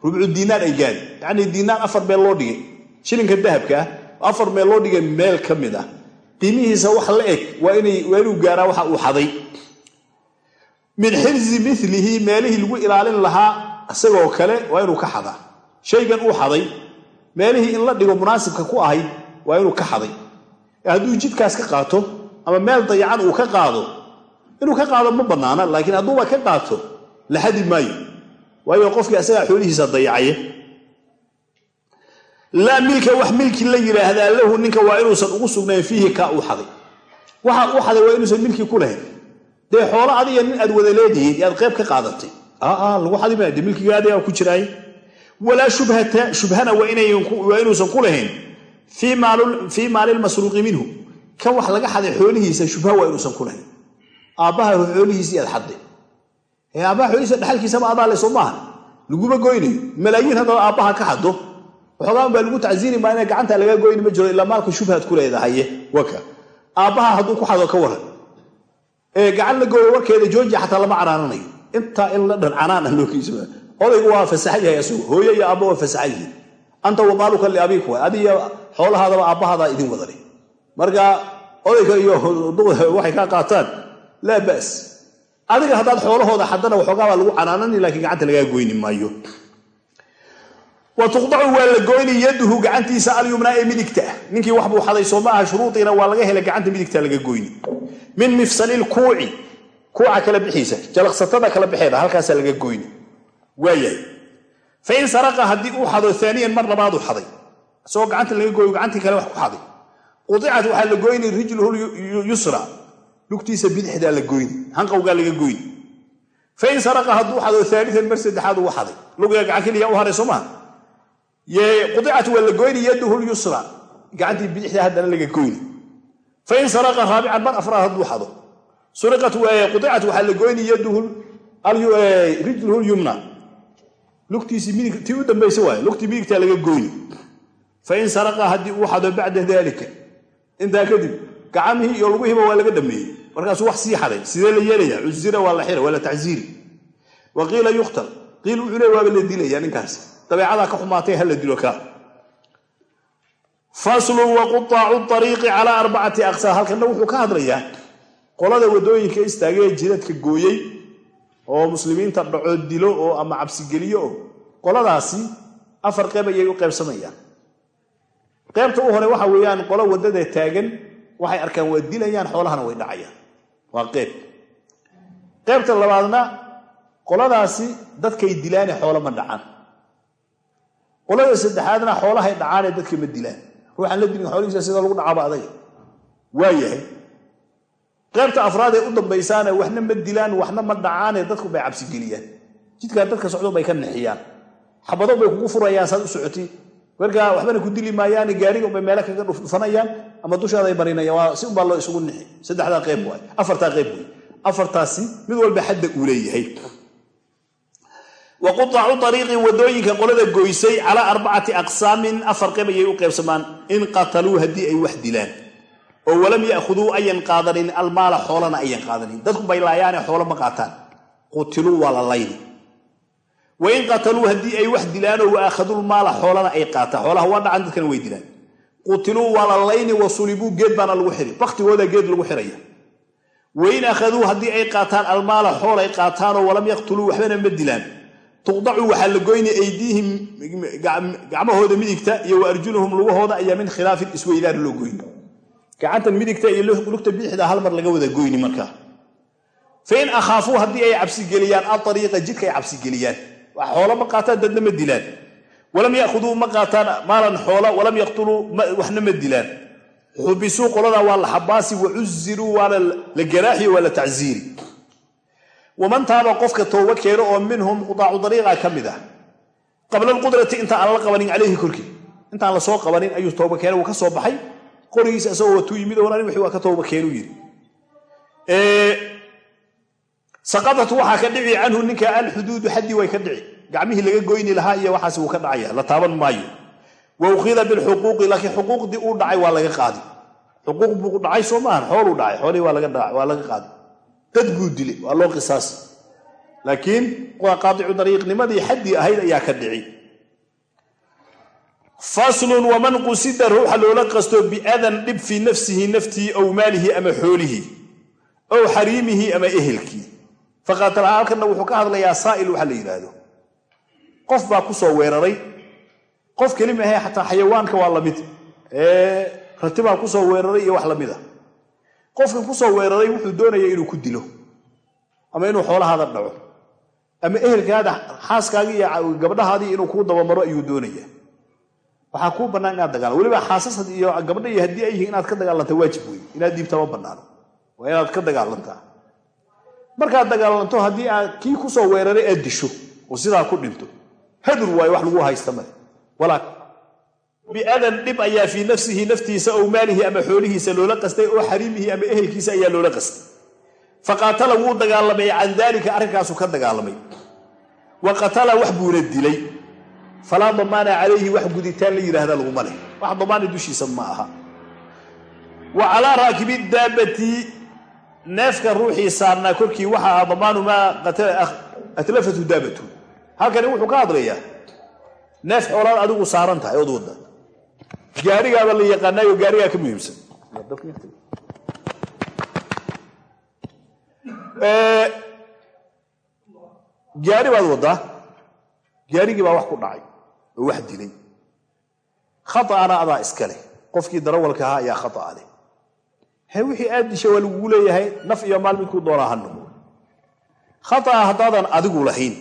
[SPEAKER 1] Rubcu diinaar ay gaari. Yacnii diinaar afar meel loo dhigay. Shilinka dahabka ah afar meel loo dhigay meel ka mid ah qiimihiisa wax la eg waa inuu gaaraa waxa uu xaday. Min xirzi milihi meelihii lagu ilaalin lahaa isagoo kale waa inuu ka xadaa. Shaygan uu xaday meelihii in la dhigo munaasibka ku ahayd waa inuu ka xaday. Hadduu jidkaas ka qaato ama meel dayacan uu ka qaado inuu ka qaado ma bannaana laakiin hadduuba ka qaato la xadi maayo. Waayo qofkii asagaa xoolihiisa dayacaye laa milka wax milki la yidhaahdaa lahu ninka waa inuusan ugu sugnayn fiihi kaa uu xaday. Waxa uu xaday waa inuusan milki ku lahayn. Dee xoolo adiga nin aad wada leedihiin yaad qayb ka qaadatay. Aa lagu xadi maya dee milkiga adigaa ku jiraay walaa shubhata shubhana waa inuusan ku lahayn. Fii maalilmasruuqi minhu. Kan wax laga xaday xoolihiisa shubha waa inuusan ku lahayn. Aabbaha xoolihiisii aad xadday. Aabbaha xoolihiisa dhaxalkiisaba adaa le soo maaha. Laguma goynayo. Malaayiin haddaba aabbaha ka xaddo waxoogaan baa lagu tacsiiri maa ina gacanta laga goyni ma jiro ilaa maalka shubhaad ku leedahaye waka. Aabbaha hadduu ku xado ka waran ee gacan la gooyo warkeeda jooji xataa lama canaananayo. Intaa in la dhan canaan ah lookiisa odaygu waa fasaxan yahay asugu hooyo iyo aabba waa fasaxan yihiin. Anta wamaaluka liabiik waay adiyo xoolahaadaba aabbahaada idin wadale. Marka odayga iyo [laughs] waxay kaa qaataan laa bas. Adiga haddaad xoolahooda xaddana waxoogaa lagu canaanani laakiin gacanta lagaa goyni maayo wa tuqdacu waa la goyni yaduhu gacantiisa alyumnaa ee midigta. Ninkii wax buu xaday soo ma aha shuruudiina laga helay gacanta midigta laga goyni. Min mifsalil kuuci. Kuuca kala bixiisa. Jalaqsatada kala bixeeda halkaasaa laga goyni. Waayahay. Fain saraqa haddii uu xado aaniyan mar labaadu xaday. Isagoo gacanta laga gooyo gacantii kale wax ku xaday. Udicat waxaa la goyni rijluhu yusra lugtiisa bidixdaa la goyni. Hanqowgaa laga goyni. Fain saraqa hadduu xado aalian mar saddexaad uu xaday. Lugiga gacan keliya u haray soo udicat waa la goyni yaduhu lyusra gacantii bidixda haddana laga goyni. Fain saraqa raabican mar afraad hadduu xado. Suriqat udicat waxaa la goyni yaduhu rijluhu lyumna lugtiisii midig tii u dambaysa waay lugtii midigtaa laga goyni. Fain saraqa haddii uu xado bacda dalika intaa kadib gacamihii iyo lugihiiba waa laga dhameeyey markaasuu wax sii xaday sidee la yeelaya cusira waa xira waa la wa qiila yuqtal qiil wuxuu le waaba la dilaya ninkaas dabeecadaa ka xumaatay ha la dilo kaa faslun wa quaacu ariiqi calaa arbacati aqsaa halkanna wuxuu ka hadlayaa qolada waddooyinka istaagay ee jidadka gooyey oo muslimiinta dhaco dilo oo ama cabsigeliyo oo qoladaasi afar qeyb ayay u qaybsamayaan qaybta u hore waxa weeyaan qolo waddada taagan waxay arkaan waa dilayaan xoolahana way dhacayaan. Waa qeyb. Qaybta labaadna qoladaasi dadkay dilaane xoolo ma dhacaan qolada saddexaadna xoolahay dhacaane dadka ma dilaan. Ruuxaan la dilin xoolihiisa sida lagu dhacaaba adag waa yahay. Qaybta afraad ee u dambaysaane waxna ma dilaan waxna ma dhacaane dadku bay cabsigeliyaan jidkaan dadka socdo bay ka nixiyaan. Xabado bay kugu furayaan saad u socoti. Markaa waxbana ku dili maayaane gaariga bay meele kaga dhufanayaan ama dushaaday marinayaan waa si unbaa loo isugu nixi. Saddexdaa qayb waay. Afartaa qayb wey afartaasi mid walba xadda uu leeyahay wa quaacu ariiqi waddooyinka qolada goysay calaa arbacati aqsaamin afar qayb ayay u qaybsamaan in qataluu haddii ay wax dilaan oo walam ya'khuduu ayan qaadanin almaala xoolana ayan qaadanin dadku bay laayaane xoolo ma qaataan qutiluu waa la layni wain qataluu haddii ay wax dilaanoo wa akhadulmaala xoolana ay qaataan xoolaha waa dhacan dadkana way dilaan qutiluu waa la layni wa sulibuu geed baana lagu xiri baktigooda geed lagu xiraya wain akhaduu haddii ay qaataan almaala xool ay qaataanoo walam yaqtuluu waxbana ma dilaan tuqdacu waxaa la goyni aydiihim gacmahooda midigta iyo wa arjuluhum lugahooda ayaa min khilaafin isweydaar loo goyni gacantan midigta iyo lugta bidixda hal mar laga wada goyni markaa fain akhaafuu haddii ay cabsigeliyaan aariiqa jidka ay cabsigeliyaan wax xoolo ma qaataan dadna ma dilaan. Walam ya'khuduu ma qaataan maalan xoola walam yaqtuluu waxna ma dilaan. Xubisuu qoladaa waa la xabaasi wa cuziruu waana la garaaxiyo waa la tacziiri waman taaba qofka tooba keeno oo minhum qutaacu dariiqa ka mid ah. Qabla alqudrati intaan aan la qabanin caleyhi korkii. Intaan la soo qabanin ayuu tooba keena wuu ka soo baxay. Qorigiisa isagoo watuu yimid oonani wixii waa ka tooba keenuu yidhi saqadat waxaa ka dhici canhu ninka alxuduudu xaddii way ka dhici. Gacmihii laga goyni lahaa iyo waxaas wuu ka dhacaya. La taaban maayo. Wa ukhida bilxuquuqi laakiin xuquuqdii uu dhacay waa laga qaadi. Xuquuq buu dhacay soo maahan xooluu dhacay xoolihii waa laga qaadi dad buu dilay waa loo qisaasi laakiin qaadicu dariiqnimadii xaddii ahayd ayaa ka dhici faslun waman qusida ruuxa loola qasto biadan dhib fii nafsihi naftii aw maalihi ama xoolihii aw xariimihi ama ehelkii. Faqaatala halkanna wuxuu ka hadlayaa saa'il waxa la yidhaahdo. Qof baa ku soo weeraray. Qof keli maahe xataa xayawaanka waa la mid ratibaa ku soo weeraray iyo wax la mid a qofkan ku soo weeraray wuxuu doonaya inuu ku dilo ama inuu xoolahaada dhaco ama ehelkaada xaaskaagii iyo gabdhahaadii inuu kuu dabamaro ayuu doonaya. Waxaa kuu bannaan inaad dagaalan weliba xaasasad iyo gabdha iyo haddii ay yihiin inaad ka dagaalanta waajib wey inaad diibta ma bannaano. Waa inaad ka dagaalantaa. Markaad dagaalanto haddii aad kii ku soo weeraray aad disho oo sidaa ku dhinto hadur waayo wax lagu haysta male biadan dhib ayaa fii nafsihi naftiisa ow maalihi ama xoolihiisa loola qastay oo xariimihi ama ehelkiisa ayaa loola qastay. Faqaatala wuu dagaalamay can daalika arrinkaasu ka dagaalamay. Wa qatala wax buuna dilay. Falaa damaana calayhi wax guditaan la yidhaahda laguma leh. Wax damaana dushiisa ma aha. Wa calaa raakibi daabati neefka ruuxii saarnaa korkii waxa ah damaanu maa atlafatu daabatu. Halkani wuxuu ka hadlayaa neef xoolaad adigu saaran tahay ood wadda gaarigaaba la yaqaanaayo gaarigaa ka muhiimsan. Gaari baad waddaa. Gaarigii baa wax ku dhacay oo wax dilay. Khata'ana adaa iska leh. Qofkii darawalka ahaa ayaa khata'a leh. He wixii aad disha waa lagugu leeyahay naf iyo maal midkuu doonaa ha noqo khata'a haddaadan adigu lahayn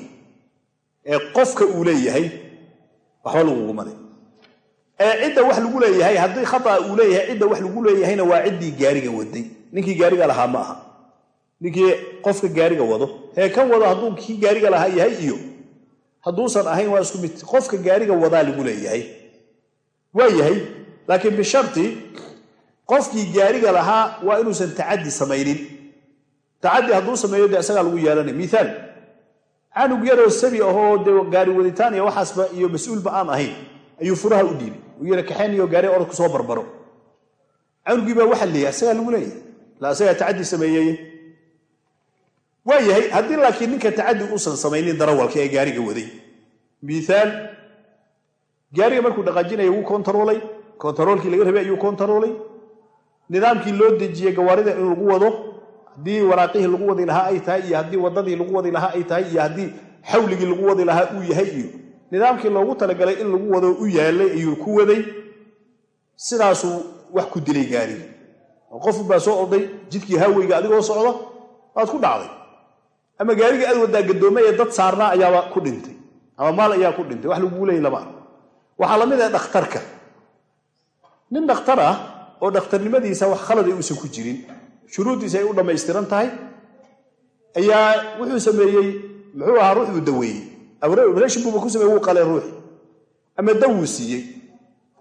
[SPEAKER 1] ee qofka uu leeyahay waxba laguguma le ee cidda wax lagu leeyahay haddii khata'a uu leeyahay cidda wax lagu leeyahayna waa ciddii gaariga waday. Ninkii gaariga lahaa ma aha. Ninkii qofka gaariga wado. Hee kan wado hadduu kii gaariga lahaa yahay iyo hadduusan ahayn waa isku mid. Qofka gaariga wadaa lagu leeyahay. Waa yahay laakiin bisharti qofkii gaariga lahaa waa inuusan tacaddi samaynin. Tacaddi hadduu sameeyo dee isagaa lagu yeelanay miaal canug yaroo sabi ahoo dee gaari waditaan iyo waxaasba iyo mas'uulba aan ahayn ayuu furaha u dhiibay uu yara kaxeeniyo gaari orodku soo barbaro. Canugii baa waxa leeyahay isagaa lagu leeyahay. La isagaa tacaddi sameeyey. Waa haddii laakiin ninka tacaddi uusan samaynin darawalka ee gaariga waday. Miaal gaariga markuu dhaqaajinaya wuu kontaroolay. Kontaroolkii laga rabay ayuu kontaroolay. Nidaamkii loo dejiyey gawaarida in lagu wado haddii waraaqihii lagu wadi lahaa ay tahay iyo haddii wadadii lagu wadi lahaa ay tahay iyo haddii xawligii lagu wadi lahaa uu yahay iyo nidaamkii loogu talagalay in lagu wado u yaalay ayuu ku waday sidaasuu wax ku dilay gaariga oo qof baa soo orday jidkii haaweyga adigoo socda waad ku dhacday. Ama gaarigii aad wadaa gadoomay ee dad saarnaa ayaaba ku dhintay ama maal ayaa ku dhintay wax laguu leeyay lama waxaa la mid ah dhakhtarka. Nin dhakhtar ah oo dhakhtarnimadiisa wax khaladay uusan ku jirin shuruuddiisa ay u dhammaystiran tahay ayaa wuxuu sameeyey muxuu ahaa ruux buu daweeyey operation buuba ku sameeye wuu qalee ruuxi ama dawuu siiyey.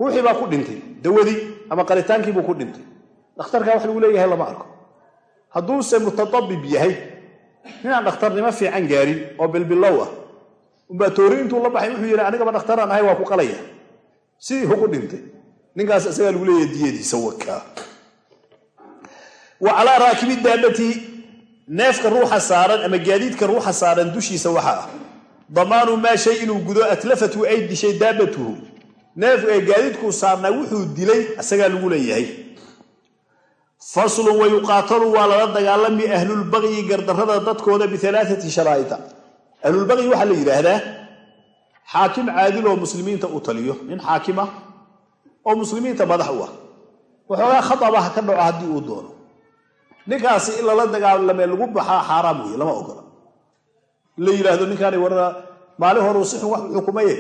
[SPEAKER 1] Ruuxii baa ku dhintay. Dawadii ama qalitaankiibuu ku dhintay. Dhakhtarkaa wax lagu leeyahay lama arko. Hadduuse mutadabib yahay ninaan dhakhtarnimo fiican gaarin oo bilbilow ah umbaa toori intuu la baxay wuxuu yidhi anigaba dhakhtaraan ahay waa ku qalaya. Sidii ugu dhintay. Ninkaas isagaa lagu leeyahay diyadiisa wakaa wa raakibi daabati neefka ruuxa saaran ama gaadiidka ruuxa saaran dushiisa waxaa ah damaanu maa shay inuu gudo atlafatu ay dishay daabatuhu. Neef ee gaadiidkuu saarnaa wuxuu dilay isagaa lagu leeyahay. Faslun wayuqaatalu waa lala dagaalami ahlulbaqyi gardarrada dadkooda bialaaati sharaa'ita. Ahlulbaqyi waxaa la yidhaahdaa xaakim caadil oo muslimiinta u taliyo. Nin xaakima oo muslimiinta madax u ah. Waxoogaa khataba ha ka dhaco haddii uu doono. Ninkaasi in lala dagaalamee lagu baxaa xaaraam weeye lama ogola la yidhaahdo ninkaani warra maalin horuu si xun wax xukumaye.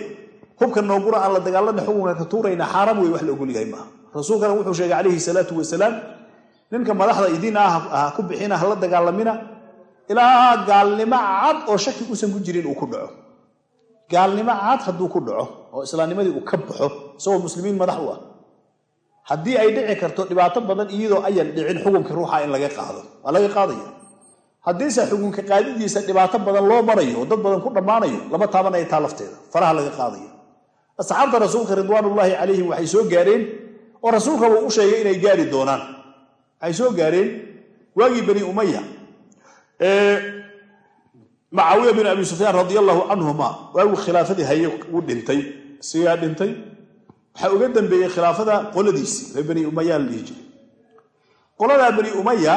[SPEAKER 1] Hubka noogura aan la dagaalana xukunka ka tuurayna xaaraam wey wax la ogolyahay maaha. Rasuulkana wuxuu sheegay calayhi salaatu wasalaam ninka madaxda idiin ah ha ku bixina hala dagaalamina ilaa gaalnimo cad oo shaki uusan ku jirin uu ku dhaco. Gaalnimo cad hadduu ku dhaco oo islaamnimadii uu ka baxo isagoo muslimiin madax u ah haddii ay dhici karto dhibaato badan iyadoo ayan dhicin xukunka ruuxa in laga qaado. Waa laga qaadaya haddiise xukunka qaadidiisa dhibaato badan loo marayo oo dad badan ku dhammaanayo lama taabanaya taa lafteeda faraha laga qaadayo. Asxaabta rasuulka ridwaanullaahi calayhim waxay soo gaareen oo rasuulkaba u sheegay inay gaari doonaan. Waxay soo gaareen waagii bani umaya macaawiya bin abi sufyaan radi allahu canhuma waaguu khilaafadii haye uu dhintay. Sigaa dhintay? Waxaa uga dambeeyey khilaafada qoladiisii. Ree bani umaya la dhihi jiray. Qoladaa bani umaya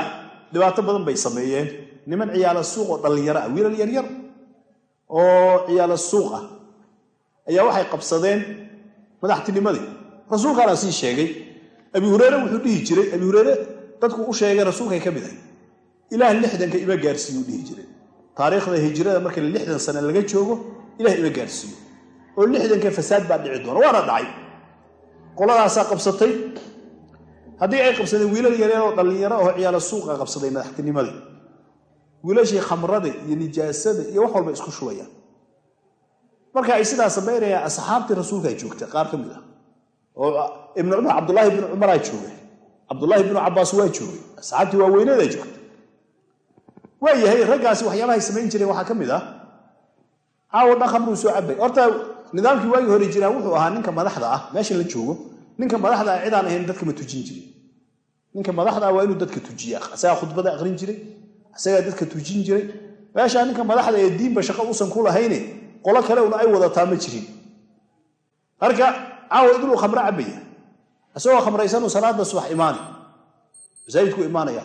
[SPEAKER 1] dhibaato badan bay sameeyeen niman ciyaala suuq oo dhallinyaro ah wiilal yaryar oo ciyaala suuq ah ayaa waxay qabsadeen madaxtinimadii rasuulkaana sii sheegay. Abi hureyre wuxuu dhihi jiray abi hureyre dadku u sheegay rasuulkay ka mid ahay. Ilaah lixdanka ima gaarsiiyuu dhihi jiray. Taariikhda hijrada marka lixdan sane laga joogo ilah ima gaarsiiyo. Oo lixdanka fasaad baa dhici doona waana dhacay. Qoladaasaa qabsatay. Haddii ay qabsadeen wiilal yaryar oo dhallinyaro oo ciyaala suuqa qabsaday madaxtinimadii wiilashii khamrada iyo nijaasada iyo wax walba isku shubayaan marka ay sidaa samaynayaan asxaabtii rasuulkaa joogta qaar ka mid ah. Oo ibnu cumar cabdulaahi bnu cumaraa joogay. Cabdulaahi bnu cabaas waa joogay. Asxaabtii waaweynadaa joogta waa yahay raggaasi waxyaabahay samayn jireen waxaa ka mid ah. Caawo dhan soo cabay horta nidaamkii waagii hore jiraan wuxuu ahaa ninka madaxda ah. Meesha la joogo ninka madaxda ah cidaan ahayn dadka ma tujin jirin. Ninka madaxda ah waa inuu dadka tujiya isagaa khudbada aqrin jiray isagaa dadka tujin jiray. Meeshaa ninka madaxda ee diinba shaqo uusan ku lahayne qolo kale una ay wadataa ma jirin. Marka caawa idinuu khamro cabaya. Isagoo khamraysanuu salaada subax imaani. Masaajidku imaanaya.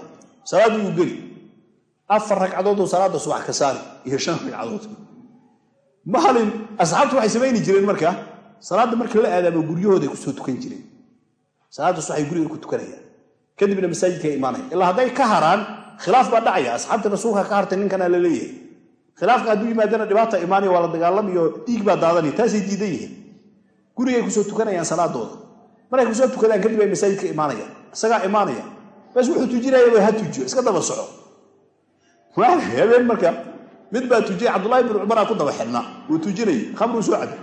[SPEAKER 1] Salaaddu uu geli. Afar ragcadooduu salaada subax ka saari. Iyo shan ragcadood. Mahalin asxaabtu waxay samayni jireen marka salaadda marka la aadaamo guryahooday ku soo tukan jireen. Salaadda subaxay guriga ku tukanayaan. Kadibna masaajidka imaanaya ilaa hadday ka haraan khilaaf baa dhacaya asxaabta rasuulka ka hartay ninkana la leeyahay khilaafka hadduu yimaadana dhibaata imaanaya waa la dagaalamayo dhiig baa daadanaya taasay diidan yihiin gurigay ku soo tukanayaan salaadooda markay ku soo tukadaan kadib ay masaajidka imaanayaan isagaa imaanaya bas wuxuu tujinaya way ha tujiyo iska daba soco habeen marka mid baa tujiyay cabdullahi bin cumaraa ku daba xidhnaa wuu tujinayay khamruu soo cabay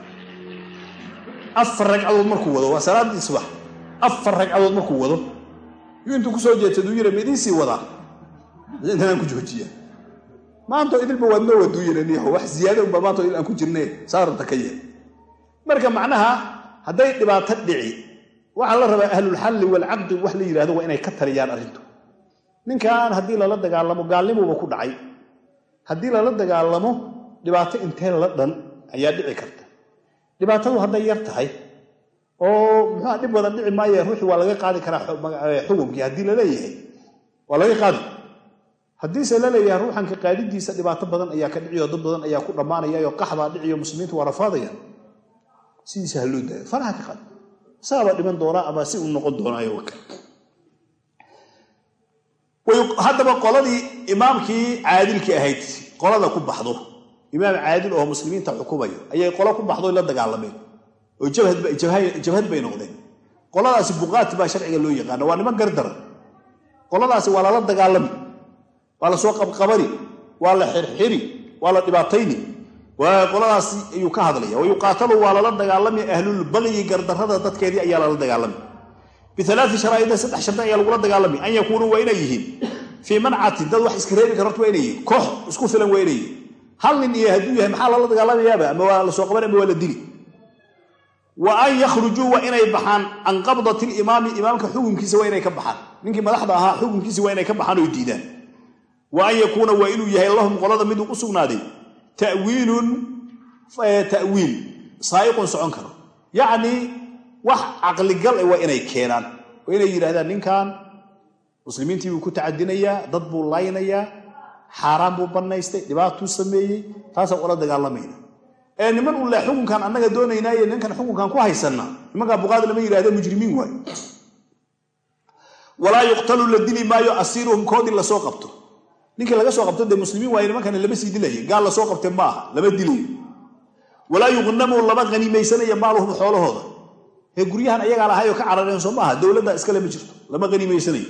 [SPEAKER 1] afar ragcadood markuu wado waa salaadii subax afar ragcadood markuu wado yuu intuu ku soo jeedsaduu yira ma idiin sii wadaa intanaan ku joojiya. Maantoo idilba waad noo waduu wax ziyaada unba maantoo idil aan ku jirne saaranta ka yeh marka macnaha hadday dhibaato dhici waxaa la rabaa ahlulxalli waalcaqdi wax la yidhahdo waa inay ka taliyaan arrintu. Ninkan haddii lala dagaalamo gaalnimuuba ku dhacay. Haddii lala dagaalamo dhibaato intee la dhan ayaa dhici karta. Dhibaatadu hadday yar tahay oo muxua dhib wada dhici maaye ruuxii waa laga qaadi karaa xukunkii haddii la leeyahay waa laga qaadi haddiise la leeyahay ruuxanka qaadidiisa dhibaato badan ayaa ka dhiciyo dad badan ayaa ku dhammaanaya qaxbaa dhiciyo muslimiintu waa rafaadaya. Sidiisa ha loo daayo faraha ka qaad isaabaa dhiman doonaa ama si uu noqon doonaayo haddaba qoladii imaamkii caadilkii ahayd qolada ku baxdo. Imaam caadil oo muslimiinta xukumayo ayay qolo ku baxdo la dagaalameen. Oo jabhad bay noqdeen. Qoladaasi buqaati baa sharciga loo yaqaana waa niman gardara qoladaasi waa lala dagaalami waa la soo qabqabani waa la xirxiri waa la dhibaatayni. Qoladaasi ayuu ka hadlaya. Wayuqaatalu waa lala dagaalami ahlulbagyi gardarrada dadkeedii ayaa lala dagaalami. Bialaai sharaa'ida saddex shardi ayaa lagula dagaalami. An yakuunuu waa inay yihiin. Fii mancatin dad wax iska reebi kara waa inay yihiin. Koox isku filan waa inay yihiin. Hal nin iyo hadduu yahay maxaa lala dagaalamayaaba? Ama waa la soo ama waa la dili? Wa an yakhrujuu waa inay baxaan. Can qabdati limaami imaamka xukunkiisa waa inay ka baxaan. Ninkii madaxda ahaa xukunkiisa waa inay ka baxaan oo diidaan wa an waa inuu yahay lahum qolada miduu u sugnaaday. Tawiilun tawiil saa'iqun socon karo. Yacnii wax caqligal waa inay keenaan. Waa inay yidhahdaan ninkan muslimiintii buu ku tacadinayaa dad buu laynayaa xaaraan buu bannaystay dhibaatuu sameeyey taasaan ula dagaalamayna ee niman un le xukunkan annaga doonaynaaye ninkan xukunkan ku haysanna nimankaa buqaadi lama yidhahda mujrimiin waay. Walaa yuqtalu la dili maayo asiiruhum koodii la soo qabto ninkii laga soo qabto dee muslimiin waaye nimankan lama sii dilaya gaal la soo qabte ma aha lama dilayo walaa yuqnamu lama haniimaysanayo maaluhum xoolahooda. Ee guryahan ayagaa lahaayoo ka carareen soo maaha dowladda iskale ma jirto lama haniimaysanayo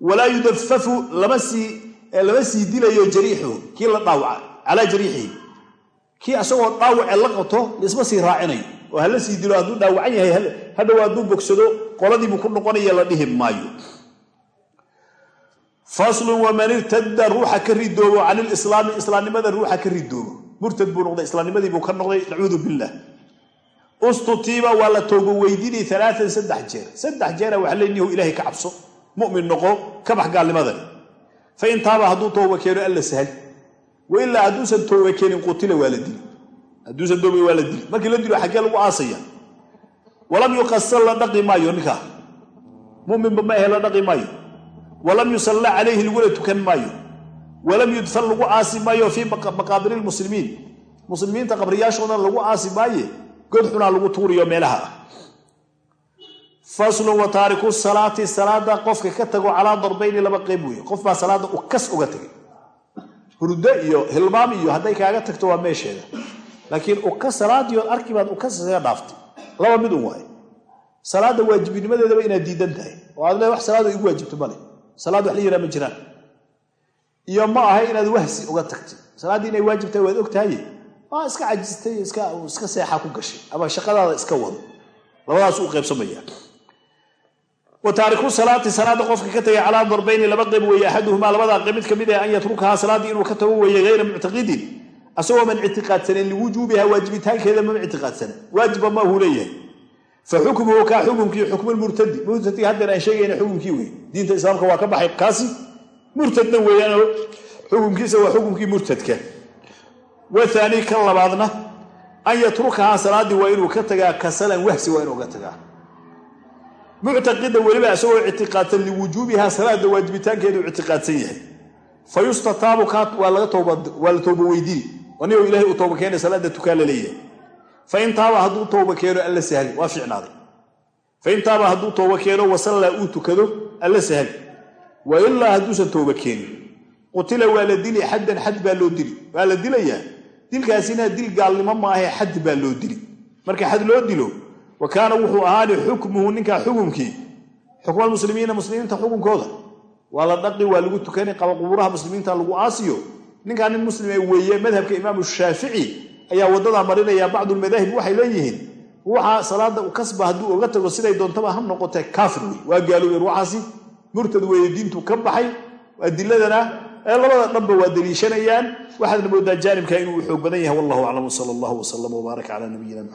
[SPEAKER 1] walaa yudafafu lama sii dilayo jariixuhu kii la dhaawaca calaa jariixihi kii asagoo dhaawace la qabto laisma sii raacinayo oo hala sii dilo hadduu dhaawacan yahay hadhow hadduu bogsado qoladiibuu ku noqonaya la dhihi maayo faslun waman irtadda ruuxa ka ridoobo can ilislaami islaamnimada ruuxa ka ridoobo. Murtad buu noqday islaamnimadiibuu ka noqday nacuudu billah. Ustutiiba waa la toogo weydini alaaan saddex jeer. Saddex jeera waxa leeniyahu ilahay ka cabso. Mumin noqo ka bax gaalnimadani. Fa in taaba hadduu tooba keeno alla sahal. Wa ilaa hadduusan tooba keenin qutila waa la dili hadduusan tooba waa la dili markii la dilo xaggee lagu aasaya. Walam yuqasal la dhaqi maayo ninkaa. Muminba ma ahe la dhaqi maayo walam yusalla calayhi laguna tukan maayo walam yudfan lagu aasi maayo fii maqaabiri lmuslimiin. Muslimiinta qabriyaashooda lagu aasi maaye god xunaa lagu tuuriyo meelaha. Ah faslun wa taariku salaati salaada qofka ka tago calaa darbayni laba qeyb weeye qof baa salaada u kas uga tegay hurdo iyo hilmaam iyo hadday kaaga tagto waa meesheeda. Laakiin uka salaadiiood arki baad ukas isaga dhaaftay laba mid un waaye salaada waajibinimadeedaba inaad diidan tahay. Oo aad wax salaada igu waajibto male salaad wax la yiraa ma jiraan iyo ma aha inaad wahsi uga tagtay salaaddii inay waajib tahay waad og tahaye waa iska cajistay iska seexa ku gashay. Ama shaqadaada iska wado. Labadaas u qaybsamaya. Wa taariku salaati salaada qofka ka tagay calaa darbayni laba qayb weeye. Axaduhumaa labadaa qayb. Mid ka mid ah an yatrukahaa salaaddii inuu ka tago weeye hayra muctaqidin asagoo man ictiqaadsanen liwujuubiha waajibitaankeeda mama ictiqaadsana waajibba ma huu leeyahay fa kaa xukumkii xukmu murtadi murtadkii haddeer aan sheegayna xukumkii wey diinta islaamka waa ka baxay kaasi murtadna weeyaan xukumkiisa waa xukumkii murtadka wathaani kan labaadna an yatrukahaa salaaddii waa inuu ka tagaa kasalan wahsi waa inuu ka tagaa muctaqidan weliba isagoo ictiqaadsan liwujuubihaa salaada waajibitaankeedu ictiqaadsan yahay fa yustataabu waa la tooba weydini anigoo ilahay uu tooba keena salaada tukaa la leeyahay fain taaba hadduu tooba keeno alla sahli. Waa ficnaaday fain taaba hadduu tooba keeno wasallaa uu tukado alla sahli. Wa ilaa hadduusan tooba keenin. Qutila waa la dili xaddan xad baa loo dili waa la dilayaa dilkaasina dil gaalnimo maahae xad baa loo dili marka xad loo dilo wa kaana wuxuu ahaani xukmuhu ninkaa xukumkii. Xukmalmuslimiina muslimiinta xukunkooda. Waa la dhaqi waa lagu tukani qaba qubuuraha muslimiinta lagu aasiyo. Ninkaa nin muslime weeye madhabka imaamu shaafici ayaa waddadaa marinaya bacdulmadaahib waxay leeyihiin ruuxa salaada kasba hadduu oga tago siday doontaba ha noqotee kaafir wey waa gaaloobeen ruuxaasi murtad weeye diintu ka baxay adiladana labada dhanba waa daliishanayaan. Waxaadna moodaa jaanibka inuu xoog badan yahay wallahu aclam sala allahu wslam wbaarak cala nabiyina maxamed